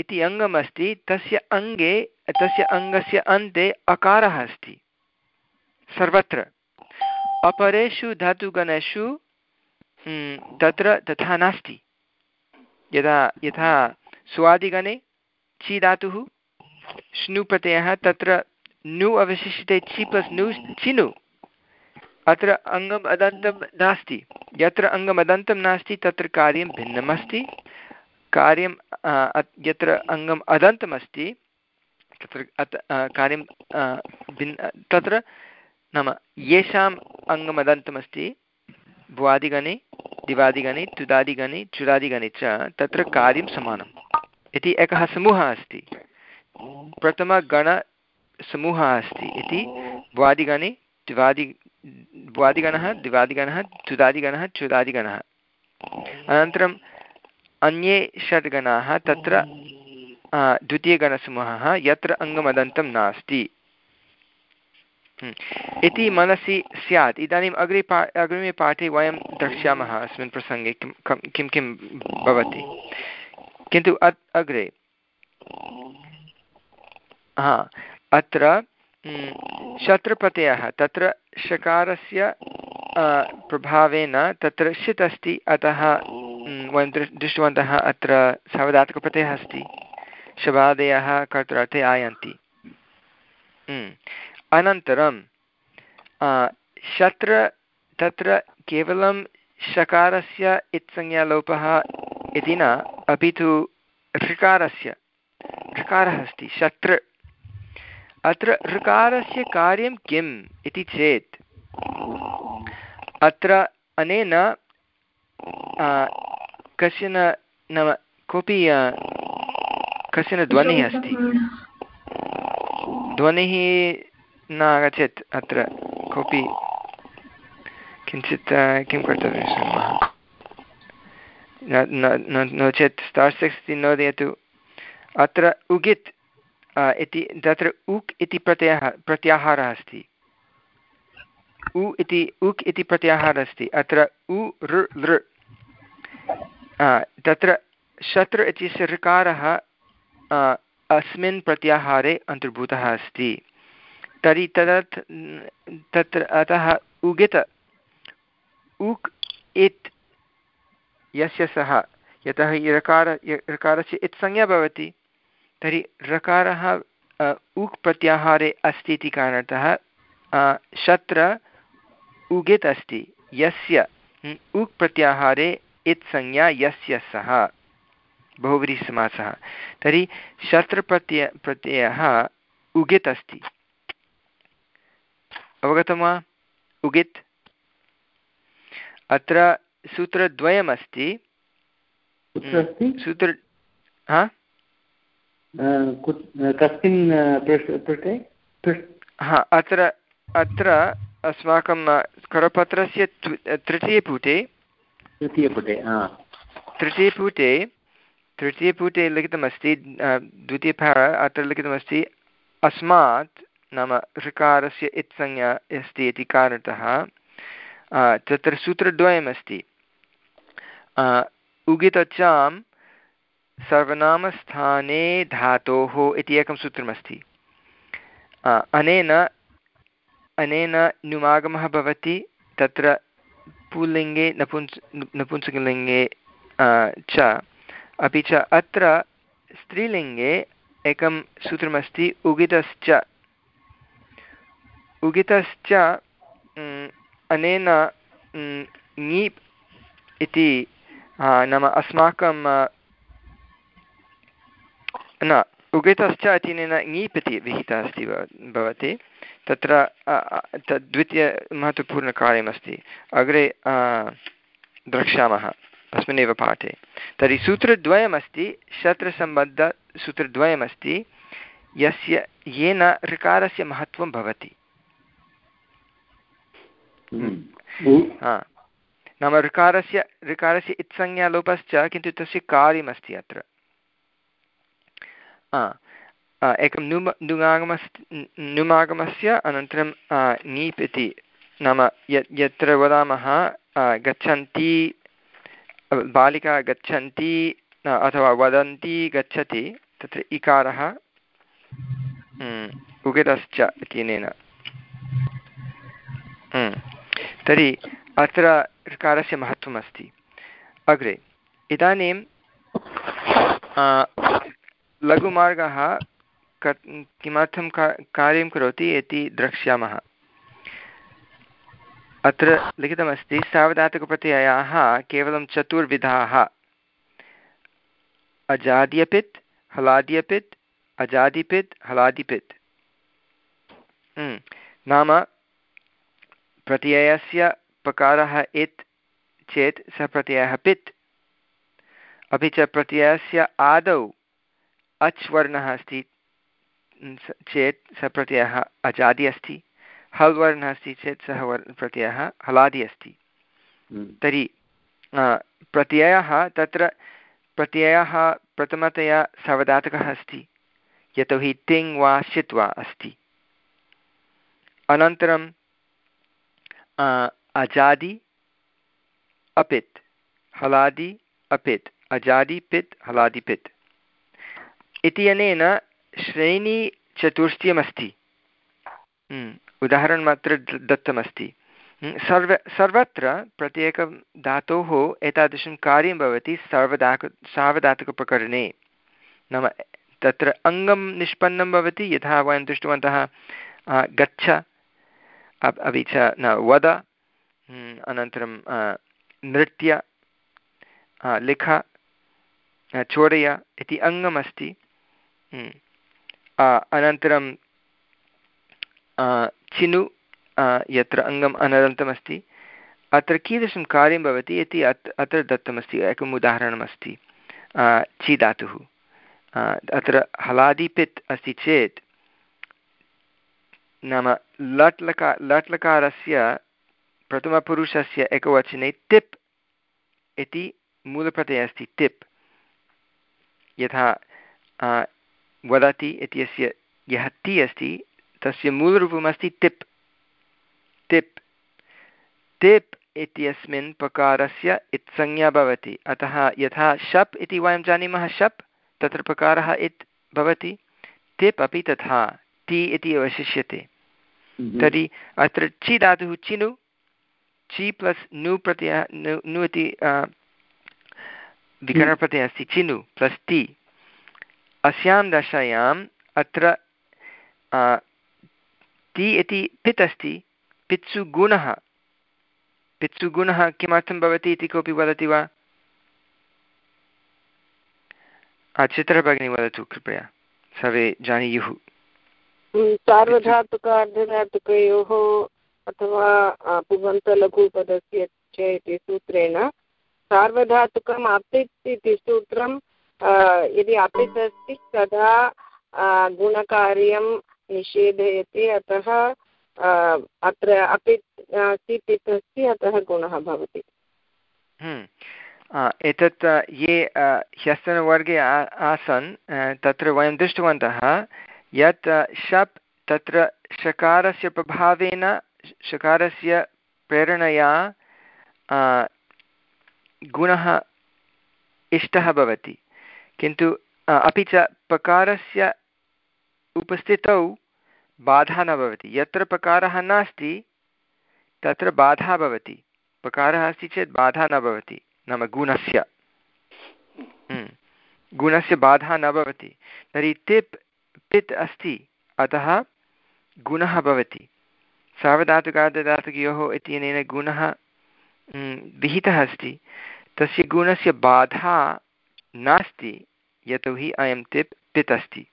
इति अङ्गमस्ति तस्य अङ्गे तस्य अङ्गस्य अन्ते अकारः अस्ति। सर्वत्र। अपरेषु धातुगणेषु तत्र तथा नास्ति। यदा, यथा स्वादिगणे चि धातुः श्नुप्रत्ययः तत्र नु अवशिष्यते चि प्लस् नु, चिनु। अत्र अङ्गम् अदन्तं नास्ति। यत्र अङ्गम् अदन्तं नास्ति, तत्र कार्यं भिन्नम् अस्ति कार्यं यत्र अङ्गम् अदन्तमस्ति, तत्र अत् कार्यं भिन्न तत्र नाम येषाम् अङ्गमदन्तमस्ति भुवादिगणे, दिवादिगणे तुदादिगणे चुरादिगणे च तत्र कार्यं समानम्। इति एकः समूहः अस्ति। प्रथमगणसमूहः अस्ति इति, भुवादिगणे, द्वादि द्वादिगणः द्विवादिगणः चुदादिगणः अनन्तरम् अन्ये षड् गणाः तत्र द्वितीयगणसमूहः यत्र अङ्गमदन्तं नास्ति। हम्म। इति मनसि स्यात्। इदानीम् अग्रे पा अग्रिमे पाठे वयं द्रक्ष्यामः अस्मिन् प्रसङ्गे किं किं किं भवति। किन्तु अत् अग्रे। हा अत्र शत्रुप्रत्ययः। तत्र शकारस्य प्रभावेन तत्र षित् अस्ति। अतः वयं दृ दृष्टवन्तः अत्र सावधातकप्रत्ययः अस्ति। शबादयः कर्तृर्थे आयन्ति। अनन्तरं शत्र, तत्र केवलं शकारस्य इत्संज्ञालोपः इति न, अपि तु ऋकारस्य, ऋकारः अस्ति, शत्र। अत्र ऋकारस्य कार्यं किम् इति चेत्, अत्र अनेन कश्चन नाम कोऽपि कश्चन ध्वनिः अस्ति। ध्वनिः न आगच्छेत् अत्र कोऽपि किञ्चित् किं कर्तव्यं शृण्मः? नो चेत् स्टार् सिक्स् इति नोदयतु। अत्र उगित् इति तत्र उक् इति प्रत्ययः प्रत्याहारः अस्ति। उ इति उक् इति प्रत्याहारः अस्ति। अत्र उ ऋ लृ तत्र शत्र इत्यस्य ऋकारः अस्मिन् प्रत्याहारे अन्तर्भूतः अस्ति। तर्हि तदर्थ, तत्र अतः उगित, उक् इत् यस्य सः, यतः ऋकार ऋकारस्य इत्संज्ञा भवति। तर्हि ऋकारः उक् प्रत्याहारे अस्ति इति कारणतः शत्र उगित् अस्ति। यस्य, उक् प्रत्याहारे इत्संज्ञा यस्य सः बहुव्रीहिसमासः। तर्हि शत्रप्रत्यय प्रत्ययः उगित् अस्ति। अवगतं वा? उगित्? अत्र सूत्रद्वयमस्ति। सूत्र हा? कस्मिन् पृष्ठे हा अत्र अत्र अस्माकं करपत्रस्य तृतीयपुटे तृतीयपुटे तृतीयपुटे तृतीयपुटे लिखितमस्ति द्वितीयपार अत्र लिखितमस्ति अस्मात् नाम ऋकारस्य इत्संज्ञा अस्ति इति कारणतः तत्र सूत्रद्वयमस्ति उगितचां सर्वनामस्थाने धातोः इति एकं सूत्रमस्ति अनेन अनेन नुमागमः भवति तत्र पुल्लिङ्गे नपुंस नपुंसकलिङ्गे च। अपि च, अत्र स्त्रीलिङ्गे एकं सूत्रमस्ति, उगितश्च। उगितश्च अनेन ङीप् इति नाम अस्माकं, न उगितश्च अतिनेन ङीप् इति विहितः अस्ति भवति तत्र द्वितीय महत्त्वपूर्णकार्यमस्ति। अग्रे द्रक्ष्यामः। अस्मिन्नेव पाठे। तर्हि सूत्रद्वयमस्ति शत्रसम्बद्धसूत्रद्वयमस्ति। यस्य येन ऋकारस्य महत्त्वं भवति। हम्म। नाम ऋकारस्य ऋकारस्य इत्संज्ञालोपश्च किन्तु तस्य कार्यमस्ति अत्र। एकं नुम नुगागमस् नुमागमस्य अनन्तरं ङीप् इति नाम यत् यत्र वदामः गच्छन्ति, बालिका गच्छन्ति अथवा वदन्ति गच्छति, तत्र इकारः उगितश्च इत्यनेन। तर्हि अत्र ऋकारस्य महत्त्वम् अस्ति अग्रे, इदानीं लघुमार्गः किमर्थं कार्यं करोति इति द्रक्ष्यामः। अत्र लिखितमस्ति सावधातकप्रत्ययाः केवलं चतुर्विधाः। अजाद्यपित् हलाद्यपित् अजादिपित् हलादिपित्। हम्म, नाम प्रत्ययस्य पकारः इत् चेत् सः प्रत्ययः पित्। अपि च प्रत्ययस्य आदौ अच् वर्णः अस्ति चेत् सः प्रत्ययः अजादि अस्ति। हल् वर्णः अस्ति चेत् सः वर् प्रत्ययः हलादि अस्ति। हम्म। तर्हि प्रत्ययः तत्र प्रत्ययः प्रथमतया सावधातकः अस्ति। यतोहि तिङ् वा षित् वा अस्ति। अनन्तरं अजादि अपित्। हलादि अपित्। अजादि पित्। हलादि पित्। इत्यनेन श्रेणीचतुष्टयमस्ति हम्म, उदाहरणमात्र दत्तमस्ति। हम्म, सर्व सर्वत्र प्रत्येकं धातोः एतादृशं कार्यं भवति सर्वदाक सार्वधातुकप्रकरणे नाम तत्र अङ्गं निष्पन्नं भवति यथा वयं दृष्टवन्तः गच्छ अपि च न वद हम्म, अनन्तरं नृत्य लिख चोरय इति अङ्गमस्ति। अनन्तरं चिनु यत्र अङ्गम् अनन्तमस्ति, अत्र कीदृशं कार्यं भवति इति अत्, अत्र दत्तमस्ति, एकम् उदाहरणमस्ति चि धातुः अत्र हलादिपित् अस्ति चेत्, नाम लट् लका लट् लकारस्य प्रथमपुरुषस्य एकवचने तिप् इति मूलप्रत्ययः अस्ति तिप्। यथा वदति इत्यस्य यः ति अस्ति तस्य मूलरूपमस्ति तिप्। तिप्। तिप् इत्यस्मिन् प्रकारस्य इत्संज्ञा भवति। अतः यथा शप् इति वयं जानीमः शप् तत्र प्रकारः इत् भवति। तिप् अपि तथा ति इति अवशिष्यते। तर्हि अत्र चि धातुः चिनु चि प्लस् नु प्रत्ययः नु नु इति विकरणप्रत्ययः अस्ति। चिनु प्लस् ति। अस्यां दशायाम् अत्र ति इति पित् अस्ति पित्सु गुणः पित्सु गुणः किमर्थं भवति इति कोऽपि वदति वा? चित्रभगिनी वदतु, कृपया। सर्वे जानीयुः। सार्वधातुक अर्धधातुकयोः अथवा पुगन्तलघुपदस्य च इति सूत्रेण सार्वधातुकम् अपित् इति सूत्रं यदि अपित् अस्ति तदा गुणकार्यं निषेधयति, अतः अत्र अपित् सिपित् अस्ति अतः गुणः भवति हम्म। एतत्, ये ह्यस्तनवर्गे आसन् तत्र वयं दृष्टवन्तः, यत् शप् तत्र शकारस्य प्रभावेन, शकारस्य प्रेरणया गुणः इष्टः भवति किन्तु अपि च प्रकारस्य उपस्थितौ बाधा न भवति। यत्र प्रकारः नास्ति, तत्र बाधा भवति। प्रकारः अस्ति चेत् बाधा न भवति, नाम गुणस्य। हम्म। गुणस्य बाधा न भवति। तर्हि तिप् पित् अस्ति, अतः गुणः भवति। सार्वधातुकार्धधातुकयोः इत्यनेन गुणः विहितः अस्ति। तस्य गुणस्य बाधा नास्ति। यतोहि अयं तिप् पित् अस्ति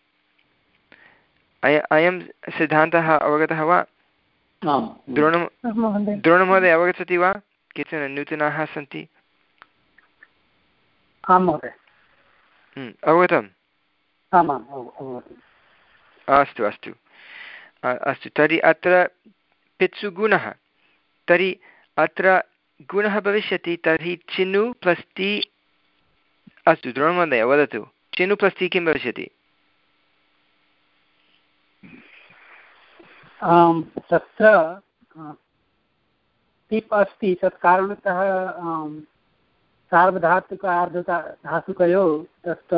अय अयं सिद्धान्तः अवगतः वा? द्रोणं द्रोणमहोदय अवगच्छति वा? केचन नूतनाः सन्ति? आं महोदय। अवगतम्? अस्तु अस्तु। अस्तु तर्हि अत्र पित्सु गुणः तर्हि अत्र गुणः भविष्यति तर्हि चिनु प्लस् ति अस्तु द्रोणमहोदय वदतु। चिनु प्लस् ति किं भविष्यति? तत्र टिप् अस्ति तत् कारणतः सार्वधातुक आर्धता धातुकयोः तत्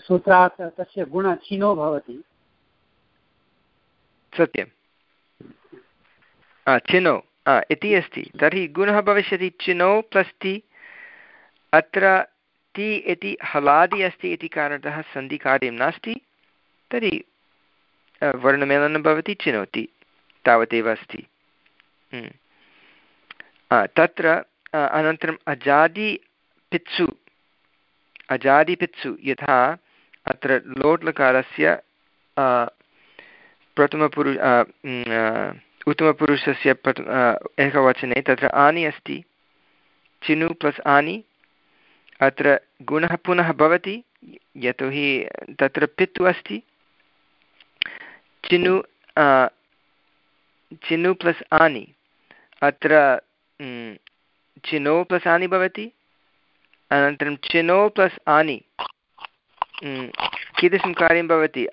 सूत्रात् तस्य गुण चिनो भवति। सत्यं चिनो। इति अस्ति। तर्हि गुणः भविष्यति चिनो प्लस् ति अत्र ति इति हलादि अस्ति इति कारणतः सन्धिकार्यं नास्ति, तर्हि वर्णमेलनं भवति, चिनोति, तावदेव अस्ति। हम्म। तत्र अनन्तरम् अजादिपित्सु अजादिपित्सु यथा अत्र लोट्लकारस्य प्रथमपुरु उत्तमपुरुषस्य प्रथ एकवचने तत्र आनि अस्ति। चिनु प्लस् आनि। अत्र गुणः पुनः भवति, यतोहि तत्र पित्तु अस्ति। चिनु चिनु प्लस् आनि। अत्र चिनो प्लस् आनि भवति, अनन्तरं चिनो प्लस् आनि। कीदृशं कार्यं भवति?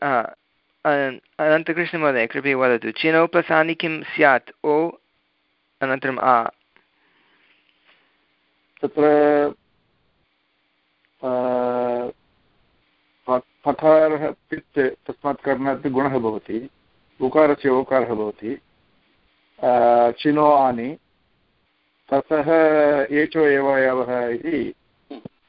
अनन्तकृष्णमहोदय, कृपया वदतु। चिनो प्लस् आनि किं स्यात्? ओ अनन्तरम् आ। तत्र पठारः पित् तस्मात् कारणात् गुणः भवति उकारस्य ओकारः भवति चिनो आनि ततः एचो एव एवः इति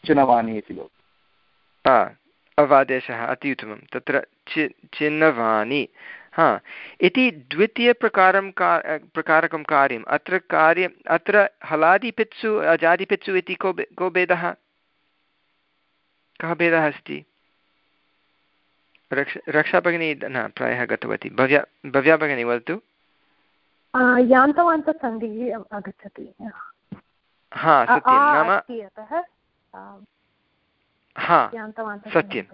चिनवानि इति भवति अवादेशः अति उत्तमं तत्र चि चिन्नवानि हा इति द्वितीयप्रकारं का प्रकारकं कार्यम् अत्र कार्यम् अत्र हलादिपित्सु अजादिपित्सु इति को को भेदः कः भेदः अस्ति? रक्ष रक्षा भगिनी न प्रायः गतवती। भव्या भव्या भगिनी वदतु। यान्तवान्तसन्धिः आगच्छति। हा सत्यं। नाम हा सत्यं।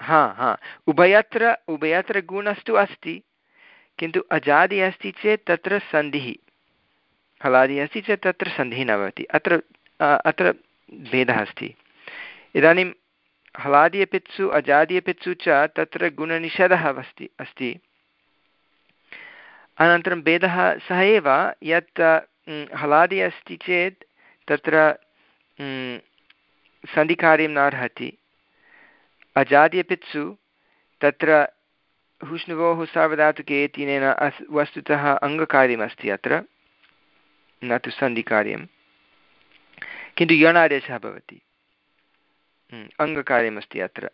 हा हा। उभयत्र उभयत्र गुणस्तु अस्ति किन्तु अजादि अस्ति चेत् तत्र सन्धिः। हलादि अस्ति चेत् तत्र सन्धिः न भवति। अत्र अत्र भेदः अस्ति। इदानीं हलादि अपित्सु, अजादि अपित्सु च तत्र गुणनिषेधः अस्ति अस्ति। अनन्तरं भेदः सः एव, यत् हलादि अस्ति चेत् तत्र सन्धिकार्यं न अर्हति। अजाद्यपित्सु तत्र हुष्णुवोः सार्वधातुके तिनेन अस्, वस्तुतः अङ्गकार्यमस्ति अत्र, न तु सन्धिकार्यं किन्तु यणादेशः भवति। अङ्गकार्यमस्ति अत्र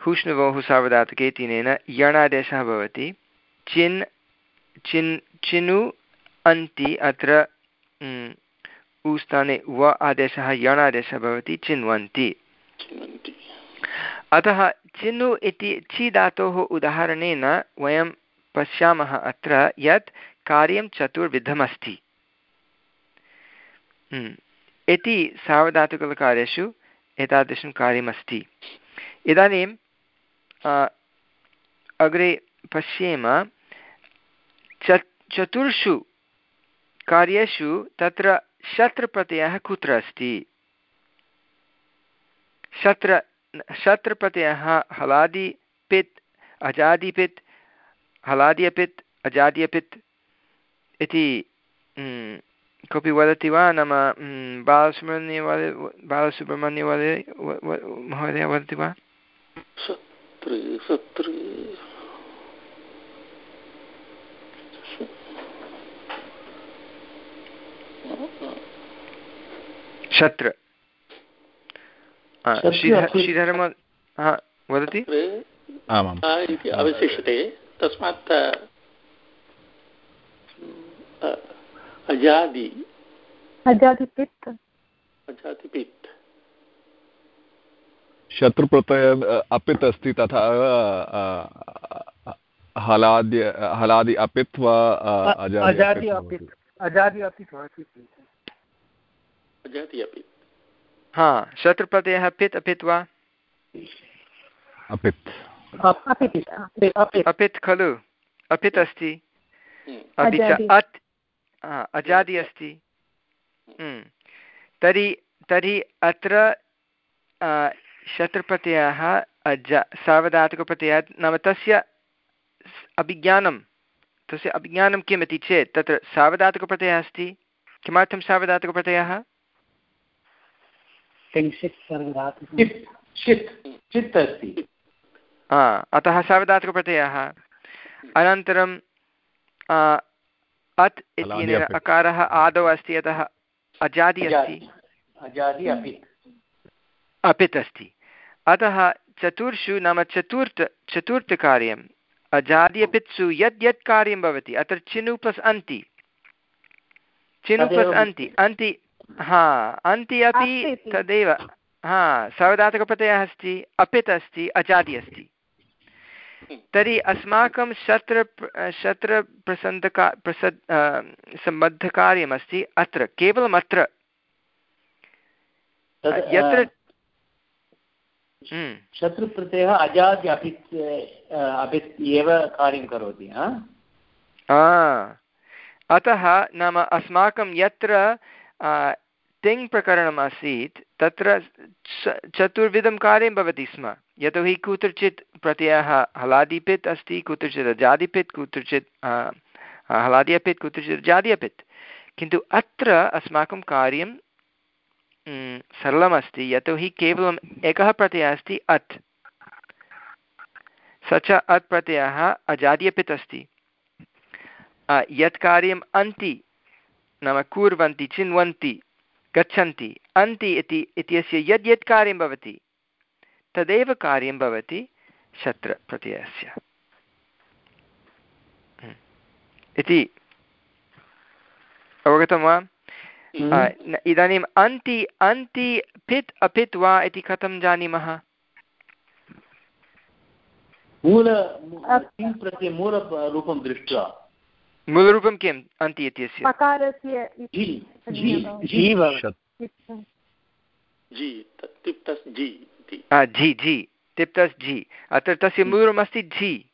हुष्णुवोः सार्वधातुके तिनेन यणादेशः भवति चिन् चिन् चिनु अन्ति अत्र ऊस्थाने व आदेशः यणादेशः भवति चिन्वन्ति अतः चिनु इति चि धातोः उदाहरणेन वयं पश्यामः अत्र यत् कार्यं चतुर्विधमस्ति हम्म, इति सावधातुकलकार्येषु एतादृशं कार्यमस्ति। इदानीं अग्रे पश्येम च चतुर्षु कार्येषु तत्र शत्रप्रत्ययः कुत्र अस्ति? शत्र, शत्रप्रत्ययः हलादि पित् अजादिपित् हलादि अपित्, अजादि अपित् इति कोऽपि वदति वा नाम बालसुब्रह्मण्यवादे बालसुब्रह्मण्यवादे महोदय वदति वा शत्र श्रीधर्म वदति इति अवशिष्यते तस्मात् अजादि। अजादिपित् अजादिपित् शत्रुप्रत्यय अपित् अस्ति तथा हलाद्य हलादि अपित् वा अजादि अपित् अजादि अपित् अजादि अपित्। हा शत्रुप्रत्ययः पित् अपित् वा? अपित्। अपित् खलु। अपित् अस्ति। अपि च अत् अजादि अस्ति। हम्म। तर्हि तर्हि अत्र शत्रुप्रत्ययः अज सार्वधातुकप्रत्ययः नाम तस्य अभिज्ञानं तस्य अभिज्ञानं किम् इति चेत् तत्र सार्वधातुकप्रत्ययः अस्ति। किमर्थं सार्वधातुकप्रत्ययः? अतः सार्वधातुकप्रत्ययः। अनन्तरं अत् इत्यनेन अकारः आदौ अस्ति अतः अजादि अस्ति। अपित् अस्ति। अतः चतुर्षु नाम चतुर्थ चतुर्थकार्यम् अजादि अपित्सु यद् यत् कार्यं भवति अत्र चिनु प्लस् अन्ति। चिनु प्लस् अन्ति। अन्ति हा अन्ति अपि तदेव हा सावधातकप्रत्ययः अस्ति अपित् अस्ति अजादि अस्ति। तर्हि अस्माकं शत्र शत्रप्रसन्दका प्रसद् सम्बद्धकार्यमस्ति अत्र केवलम् अत्र। यत्र हम्म। शत्रुप्रत्ययः अजाद्य अपित् अपित् एव कार्यं करोति अतः नाम अस्माकं यत्र तिङ् प्रकरणम् आसीत्, तत्र चतुर्विधं कार्यं भवति स्म। यतोहि कुत्रचित् प्रत्ययः हलादिपित् अस्ति, कुत्रचित् अजादिपित् कुत्रचित् हलादियपित्, कुत्रचित् जादियपित्। किन्तु अत्र अस्माकं कार्यं सरलमस्ति। यतोहि केवलम् एकः प्रत्ययः अस्ति, अत्। स च अत् प्रत्ययः अजादियपित् अस्ति। यत् कार्यम् अन्ति, नाम कुर्वन्ति, चिन्वन्ति। गच्छन्ति। अन्ति इति इत्यस्य यद् यत् कार्यं भवति तदेव कार्यं भवति शत्रप्रत्ययस्य। हम्म। इति अवगतं वा? हम्म। इदानीम् अन्ति अन्ति पित् अपित् वा इति कथं जानीमः? मूल मूलरूपं दृष्ट्वा। मूलरूपं किम्? अन्ति इत्यस्य। झि झि तिप्तस् झि अत्र तस्य मूलरूपमस्ति झि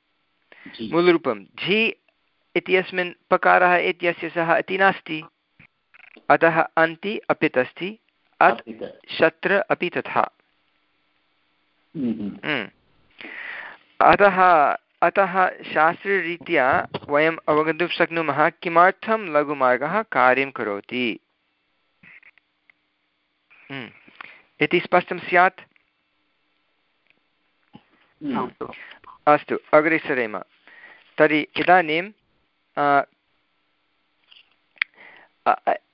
मूलरूपं झि इत्यस्मिन् पकारः इत्यस्य सः इति नास्ति। अतः अन्ति अपित् अस्ति अत् शत्र अपि तथा। हम्म। हम्म। अतः अतः शास्त्ररीत्या वयम् अवगन्तुं शक्नुमः किमर्थं लघुमार्गः कार्यं करोति? हम्म। इति स्पष्टं स्यात्? अस्तु अग्रे सरेम। तर्हि इदानीं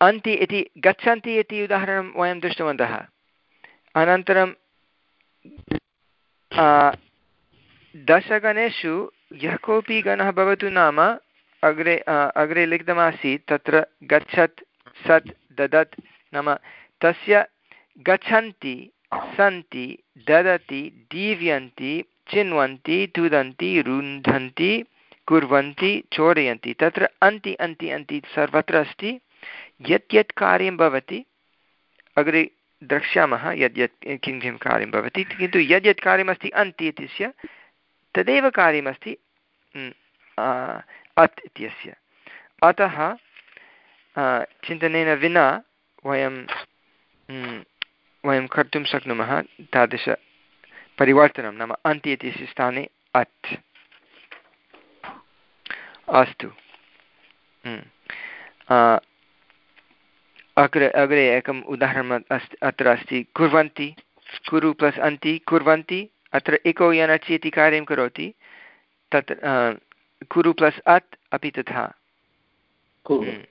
अन्ति इति गच्छन्ति इति उदाहरणं वयं दृष्टवन्तः। अनन्तरं दशगणेषु यः कोऽपि गणः भवतु नाम अग्रे अग्रे लिखितमासीत्, तत्र गच्छत्, सत्, ददत् नाम तस्य गच्छन्ति, सन्ति, ददति, दीव्यन्ति, चिन्वन्ति, तुदन्ति, रुन्धन्ति, कुर्वन्ति, चोरयन्ति। तत्र अन्ति अन्ति अन्ति सर्वत्र अस्ति। यत् यत् कार्यं भवति, अग्रे द्रक्ष्यामः यद् यत् किं किं कार्यं भवति। किन्तु यद् यत् कार्यमस्ति, अन्ति इत्यस्य तदेव कार्यमस्ति अत् इत्यस्य। अतः चिन्तनेन विना वयं वयं कर्तुं शक्नुमः तादृशपरिवर्तनं नाम अन्ति इत्यस्य स्थाने अत्। अस्तु। अग्रे अग्रे एकम् उदाहरणम् अस्ति अत्र अस्ति, कुर्वन्ति, कुरु प्लस् अन्ति, कुर्वन्ति अत्र इको यनचि इति कार्यं करोति। तत्र कुरु प्लस् अत् अपि तथा। हम्म।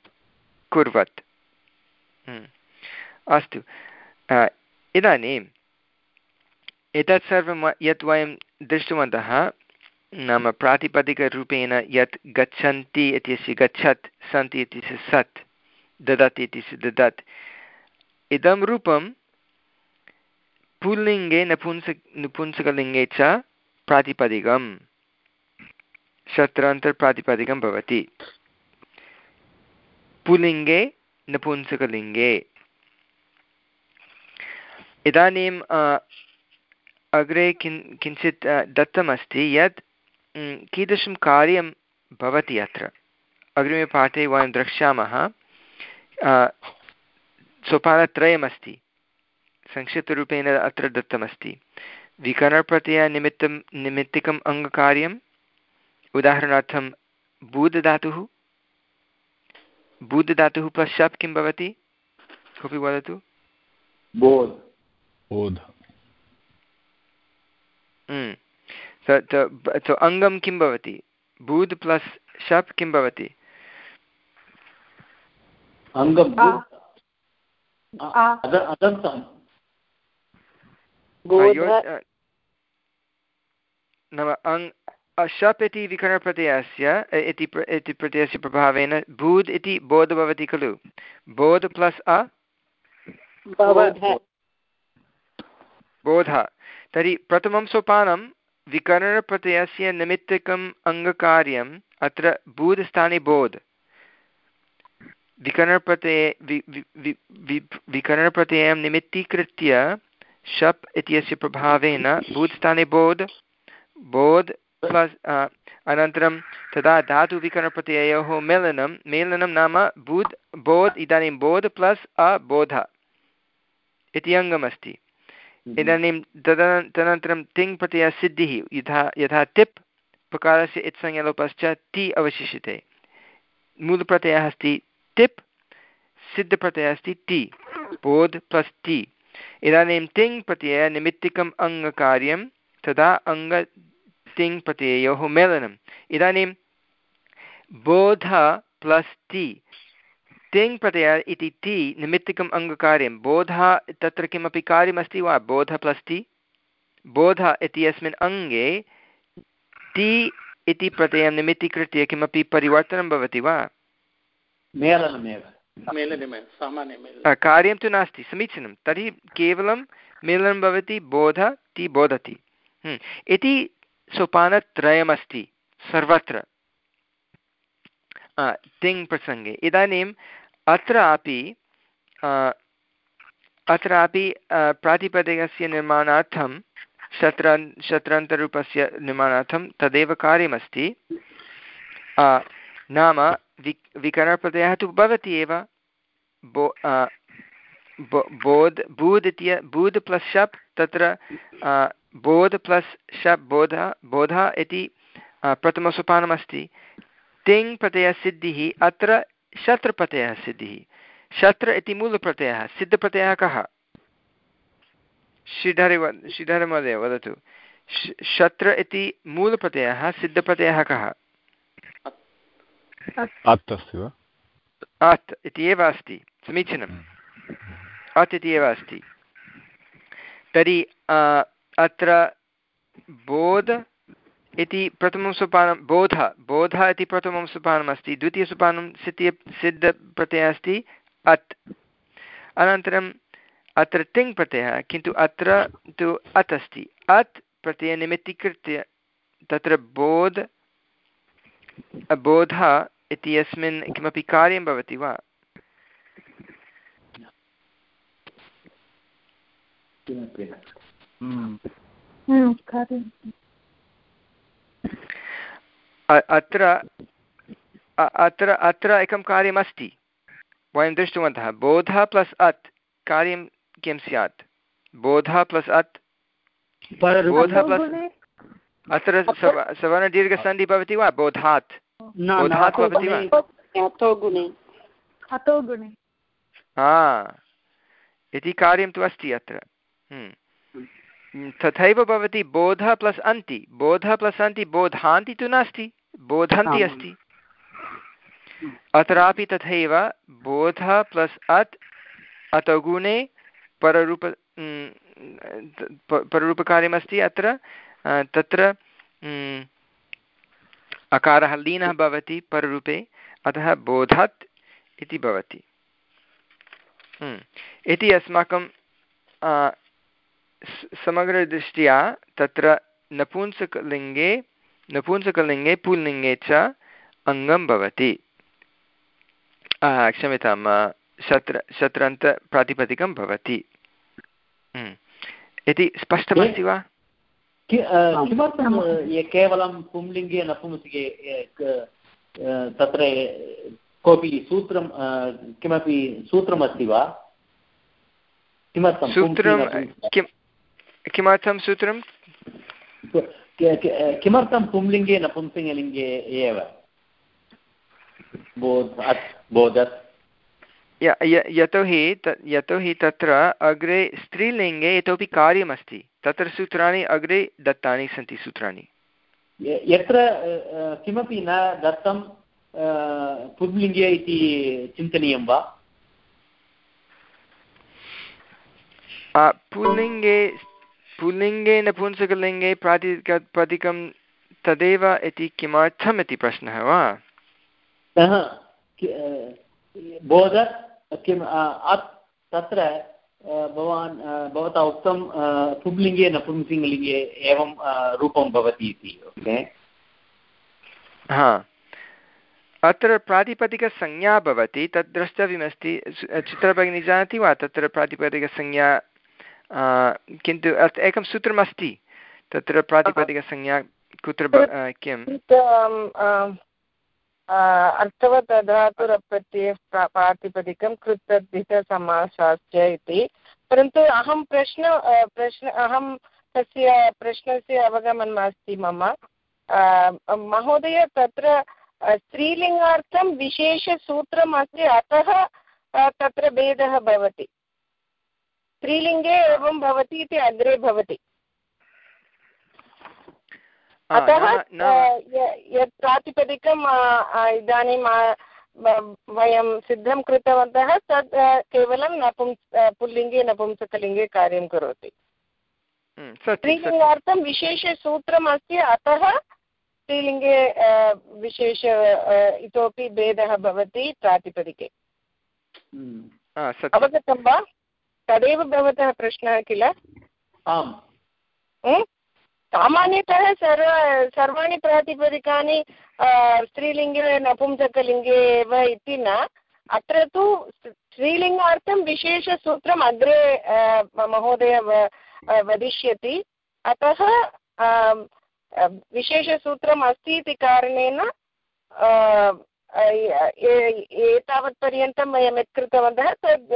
कुर्वत्। हम्म। अस्तु। इदानीम् एतत् सर्वं यत् वयं दृष्टवन्तः नाम प्रातिपदिकरूपेण यत् गच्छन्ति इत्यस्य गच्छत् सन्ति इत्यस्य सत् ददति इति ददत् इदं रूपं पुल्लिङ्गे नपुंस नपुंसकलिङ्गे च प्रातिपदिकं शत्रान्तर्प्रातिपदिकं भवति। पुल्लिङ्गे नपुंसकलिङ्गे। इदानीम् अग्रे किं किञ्चित् दत्तमस्ति यत् कीदृशं कार्यं भवति अत्र? अग्रिमे पाठे वयं द्रक्ष्यामः। सोपानत्रयमस्ति। संक्षिप्तरूपेण अत्र दत्तमस्ति। विकरणप्रत्ययनिमित्तं निमित्तिकम् अङ्गकार्यम्। उदाहरणार्थं बूधधातुः बूधधातुः पश्चात् किं भवति? कोऽपि वदतु? अङ्गं किं भवति? बूद् प्लस् शप् किं भवति? नाम अङ् शप् इति विकरणप्रत्ययस्य इति इति प्रत्ययस्य प्रभावेन बूद् इति बोध् भवति खलु बोध् प्लस् अ बोध तर्हि प्रथमं सोपानं विकरणप्रत्ययस्य निमित्तकम् अङ्गकार्यम् अत्र बूधस्थाने बोध् विकरणप्रत्यये विकरणप्रत्ययं निमित्तीकृत्य शप् इत्यस्य प्रभावेन भूतस्थाने बोध् बोध् प्लस् अनन्तरं तदा धातुविकरणप्रत्ययोः मेलनं मेलनं नाम बुध् बोध् इदानीं बोध् प्लस् अबोध इति अङ्गमस्ति। हम्म। इदानीं तदा तदनन्तरं तिङ् प्रत्ययसिद्धिः यथा यथा टिप् प्रकारस्य इत्संज्ञलोपश्च ति अवशिष्यते। मूलप्रत्ययः अस्ति टिप् सिद्धप्रत्ययः अस्ति टि बोध् प्लस् टि इदानीं तिङ् प्रत्ययनिमित्तिकम् अङ्गकार्यं, तदा अङ्ग तिङ् प्रत्ययोः मेलनम्। इदानीं बोध प्लस् ति तिङ् प्रत्यय इति ति निमित्तिकम् अङ्गकार्यं। बोधः तत्र किमपि कार्यमस्ति वा? बोध प्लस् ति बोध इत्यस्मिन् अङ्गे ति इति प्रत्ययं निमित्तीकृत्य किमपि परिवर्तनं भवति वा? कार्यं तु नास्ति, समीचीनं। तर्हि केवलं मेलनं भवति, बोध, ति बोधति। इति सोपानत्रयमस्ति, सर्वत्र। तिङ् प्रसङ्गे। इदानीम् अत्रापि अत्रापि प्रातिपदिकस्य निर्माणार्थं, शत्र, शत्रान्तरूपस्य निर्माणार्थं तदेव कार्यमस्ति। नाम वि विकरणप्रत्ययः तु भवति एव। बो बोध्, बूद् इत्य बूद् प्लस् शप् तत्र बोध् प्लस् शप् बोध बोध इति प्रथमसोपानमस्ति। तिङ् प्रत्ययसिद्धिः अत्र शत्रप्रत्ययः सिद्धिः। शत्र इति मूलप्रत्ययः। सिद्धप्रत्ययः कः? श्रीधरे श्रीधरमहोदय वदतु। शत्र इति मूलप्रत्ययः, सिद्धप्रत्ययः कः? अत् इति एव अस्ति समीचीनम्। अत् इति एव अस्ति। तर्हि अत्र बोध इति प्रथमं सोपानं बोध बोध इति प्रथमं सोपानमस्ति द्वितीयसोपानं सिद्धि सिद्धप्रत्ययः अस्ति अत्। अनन्तरम् अत्र तिङ् प्रत्ययः किन्तु अत्र तु अत् अस्ति। अत् प्रत्ययनिमित्तीकृत्य तत्र बोध बोध इत्यस्मिन् किमपि कार्यं भवति वा? अत्र अत्र अत्र एकं कार्यमस्ति। वयं दृष्टवन्तः बोधः प्लस् अत् कार्यं किं स्यात्? बोधः प्लस् अत्? बोधः प्लस् अत्र सवर्णदीर्घसन्धिः भवति वा? बोधात्। बोधात् भवति वा इति कार्यं तु अस्ति अत्र। हम्म। तथैव भवति बोधः प्लस् अन्ति। बोधः प्लस् अन्ति बोधान्ति तु नास्ति बोधन्ति अस्ति। अत्रापि तथैव बोधः प्लस् अत् अतगुणे पररूप पररूपकार्यमस्ति अत्र। तत्र अकारः लीनः भवति पररूपे अतः बोधत् इति भवति। इति अस्माकं समग्रदृष्ट्या तत्र नपुंसकलिङ्गे नपुंसकलिङ्गे पुल्लिङ्गे च अङ्गं भवति। क्षम्यतां शत्र शत्रान्तप्रातिपदिकं भवति। हम्म। इति स्पष्टमस्ति वा? किमर्थं केवलं पुंलिङ्गे नपुंसके तत्र कोऽपि सूत्रं किमपि सूत्रमस्ति वा? किमर्थं सूत्रं किमर्थं सूत्रं किमर्थं पुंलिङ्गे नपुंसकलिङ्गे एव? बोधत्। यतोहि यतोहि तत्र अग्रे स्त्रीलिङ्गे इतोपि कार्यमस्ति। तत्र सूत्राणि अग्रे दत्तानि सन्ति सूत्राणि। यत्र किमपि न दत्तं पुल्लिङ्गे इति चिन्तनीयं वा? पुल्लिङ्गे पुल्लिङ्गे नपुंसकलिङ्गे प्रातिपदिकं तदेव इति किमर्थम् इति प्रश्नः वा? बोध किं तत्र भवान् भवता उक्तं पुंलिङ्गे नपुंसकलिङ्गे एवं रूपं भवति इति ओके? हा। अत्र प्रातिपदिकसंज्ञा भवति तत् द्रष्टव्यमस्ति चित्रभगिनी जानाति वा तत्र प्रातिपदिकसंज्ञा किन्तु एकं सूत्रमस्ति तत्र प्रातिपदिकसंज्ञा कुत्र किम्? अर्थवत् धातुरप्रत्यये प्रातिपदिकं कृतद्धितसमासाश्च इति। परन्तु अहं प्रश्न प्रश्न, अहं तस्य प्रश्नस्य अवगमनं नास्ति मम। महोदय, तत्र स्त्रीलिङ्गार्थं विशेषसूत्रम् अस्ति, अतः तत्र भेदः भवति। स्त्रीलिङ्गे एवं भवति इति अग्रे भवति। अतः यत् प्रातिपदिकम् इदानीं वयं सिद्धं कृतवन्तः तत् केवलं नपुंस पुल्लिङ्गे नपुंसकलिङ्गे कार्यं करोति। स्त्रीलिङ्गार्थं विशेषसूत्रम् अस्ति अतः स्त्रीलिङ्गे विशेष इतोपि भेदः भवति प्रातिपदिके। अवगतं वा? तदेव भवतः प्रश्नः किल? आम्। सामान्यतः सर्व सर्वाणि प्रातिपदिकानि स्त्रीलिङ्गे नपुंसकलिङ्गे एव इति न अत्र तु स्त्रीलिङ्गार्थं विशेषसूत्रम् अग्रे महोदय वदिष्यति अतः विशेषसूत्रम् अस्ति इति कारणेन एतावत्पर्यन्तं वयं यत् कृतवन्तः तद्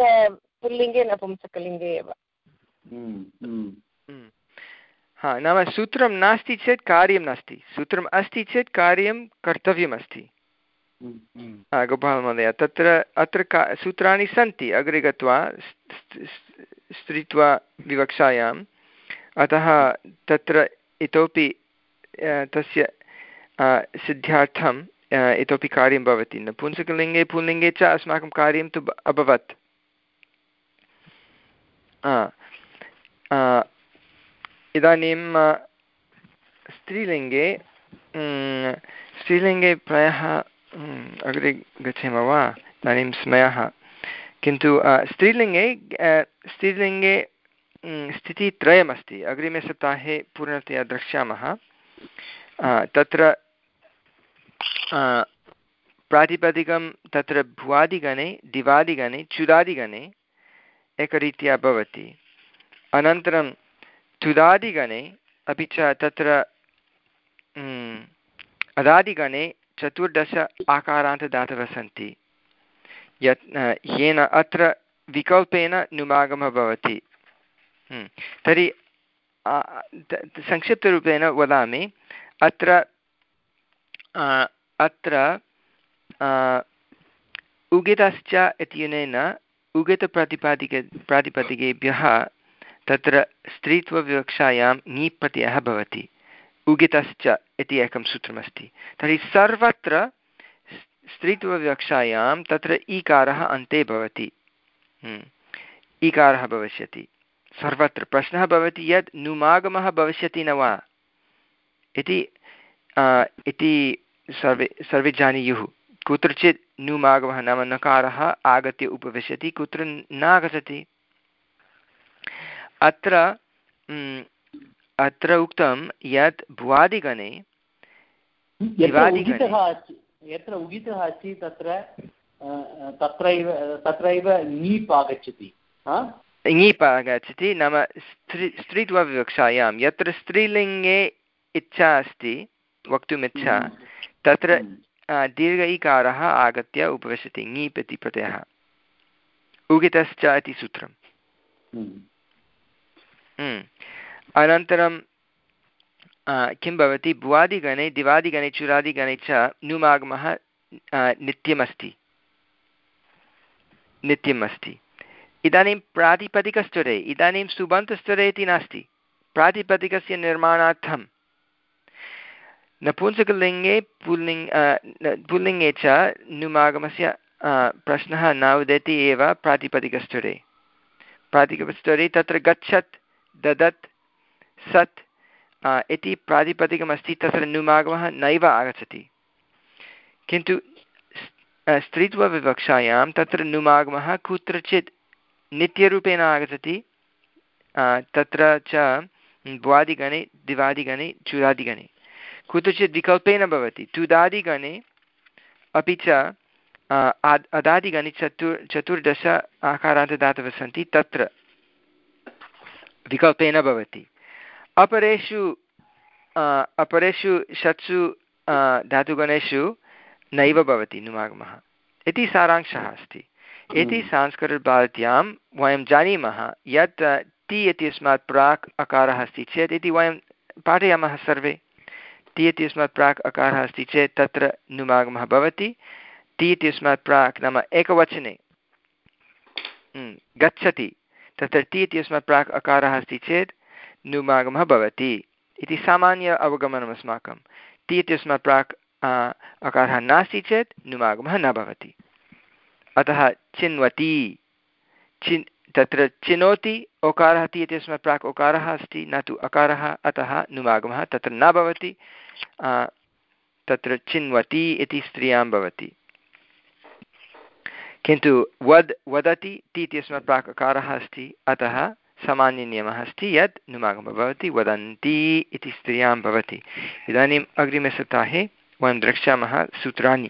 पुल्लिङ्गे नपुंसकलिङ्गे एव हम्म, हम्म। हम्म। हा, नाम सूत्रं नास्ति चेत् कार्यं नास्ति। सूत्रम् अस्ति चेत् कार्यं कर्तव्यमस्ति। गोपालमहोदय तत्र, अत्र का, सूत्राणि सन्ति अग्रे गत्वा स्त्रीत्वा विवक्षायाम्। अतः तत्र इतोपि तस्य सिद्ध्यार्थम् इतोपि कार्यं भवति। नपुंसकलिङ्गे पुल्लिङ्गे च अस्माकं कार्यं तु अभवत्। इदानीं स्त्रीलिङ्गे स्त्रीलिङ्गे प्रायः अग्रे गच्छेम वा? इदानीं स्मयः। किन्तु स्त्रीलिङ्गे स्त्रीलिङ्गे स्थितित्रयमस्ति। अग्रिमे सप्ताहे पूर्णतया द्रक्ष्यामः। तत्र प्रातिपदिकं तत्र भुवादिगणे, दिवादिगणे, चुदादिगणे एकरीत्या भवति। अनन्तरं तुदादिगणे, अपि च तत्र अदादिगणे चतुर्दश आकारान्तदातवः सन्ति यत् येन अत्र विकल्पेन नुमागमः भवति तर्हि संक्षिप्तरूपेण वदामि। अत्र अत्र उगितश्च इत्यनेन उगितप्रातिपादिके, प्रातिपदिकेभ्यः तत्र स्त्रीत्वविवक्षायां ङीप्रत्ययः भवति। उगितश्च इति एकं सूत्रमस्ति। तर्हि सर्वत्र स्त्रीत्वविवक्षायां तत्र ईकारः अन्ते भवति। ईकारः भविष्यति। सर्वत्र प्रश्नः भवति यत् नुमागमः भविष्यति न वा? इति इति सर्वे सर्वे जानीयुः। कुत्रचित् नुमागमः नाम नकारः आगत्य उपविशति, कुत्र नागच्छति? अत्र अत्र उक्तं यत् भुवादिगणे यत्र उगितः अस्ति तत्र तत्रैव तत्रैव ङीप् आगच्छति ङीप् आगच्छति नाम स्त्री स्त्रीत्वविवक्षायां यत्र स्त्रीलिङ्गे इच्छा अस्ति वक्तुमिच्छा। तत्र। दीर्घ इकारः आगत्य उपविशति ङीप् इति प्रत्ययः उगितश्च इति सूत्रम्। अनन्तरं किं भवति? भुवादिगणे दिवादिगणे, चुरादिगणे च नुमागमः नित्यमस्ति। नित्यम् अस्ति इदानीं प्रातिपदिकस्तरे, इदानीं सुबन्तस्तरे इति नास्ति। प्रातिपदिकस्य निर्माणार्थं। नपुंसकलिङ्गे पुल्लिङ् पुल्लिङ्गे च नुमागमस्य प्रश्नः न उदेति एव प्रातिपदिकस्तरे। प्रातिपदिकस्तरे तत्र गच्छत्। ददत् सत् इति प्रातिपदिकमस्ति, तत्र नुमागमः नैव आगच्छति। किन्तु स्त्रीत्वविवक्षायां तत्र नुमागमः कुत्रचित् नित्यरूपेण आगच्छति। तत्र च द्वादिगणे दिवादिगणे, चुरादिगणे। कुत्रचित् विकल्पेन भवति। तुदादिगणे अपि च अदादिगणे चतुर्, चतुर्दश आकारान्तदातवः सन्ति। तत्र विकल्पेन भवति। अपरेषु अपरेषु षट्सु धातुगणेषु नैव भवति नुमागमः। इति सारांशः अस्ति। इति संस्कृतभारत्यां वयं जानीमः यत् टि इत्यस्मात् प्राक् अकारः अस्ति चेत् इति वयं पाठयामः सर्वे। टि इत्यस्मात् प्राक् अकारः अस्ति चेत् तत्र नुमागमः भवति। टि इत्यस्मात् प्राक् नाम एकवचने। गच्छति। तत्र टि इत्यस्मात् प्राक् अकारः अस्ति चेत् नुमागमः भवति। इति सामान्य अवगमनम् अस्माकं। टि इत्यस्मात् प्राक् अकारः नास्ति चेत् नुमागमः न भवति। अतः चिन्वति। चिन्, तत्र चिनोति ओकारः ति इत्यस्मात् प्राक् ओकारः अस्ति, न तु अकारः, अतः नुमागमः तत्र न भवति। तत्र चिन्वति इति स्त्रियाँ भवति। किन्तु वद् वदति ति इत्यस्मात् प्राक् अकारः अस्ति अतः सामान्यनियमः अस्ति यत् नुमागमः भवति वदन्ति इति स्त्रियाँ भवति। इदानीम् अग्रिमे सप्ताहे वयं द्रक्ष्यामः सूत्राणि।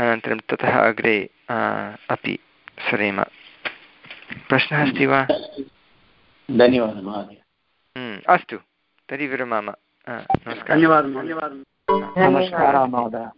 अनन्तरं ततः अग्रे अपि सरेम। प्रश्नः अस्ति वा? धन्यवादः महोदय। हम्म, अस्तु। तर्हि विरमाम। नमस्कारः। धन्यवादः। नमस्कारः महोदय।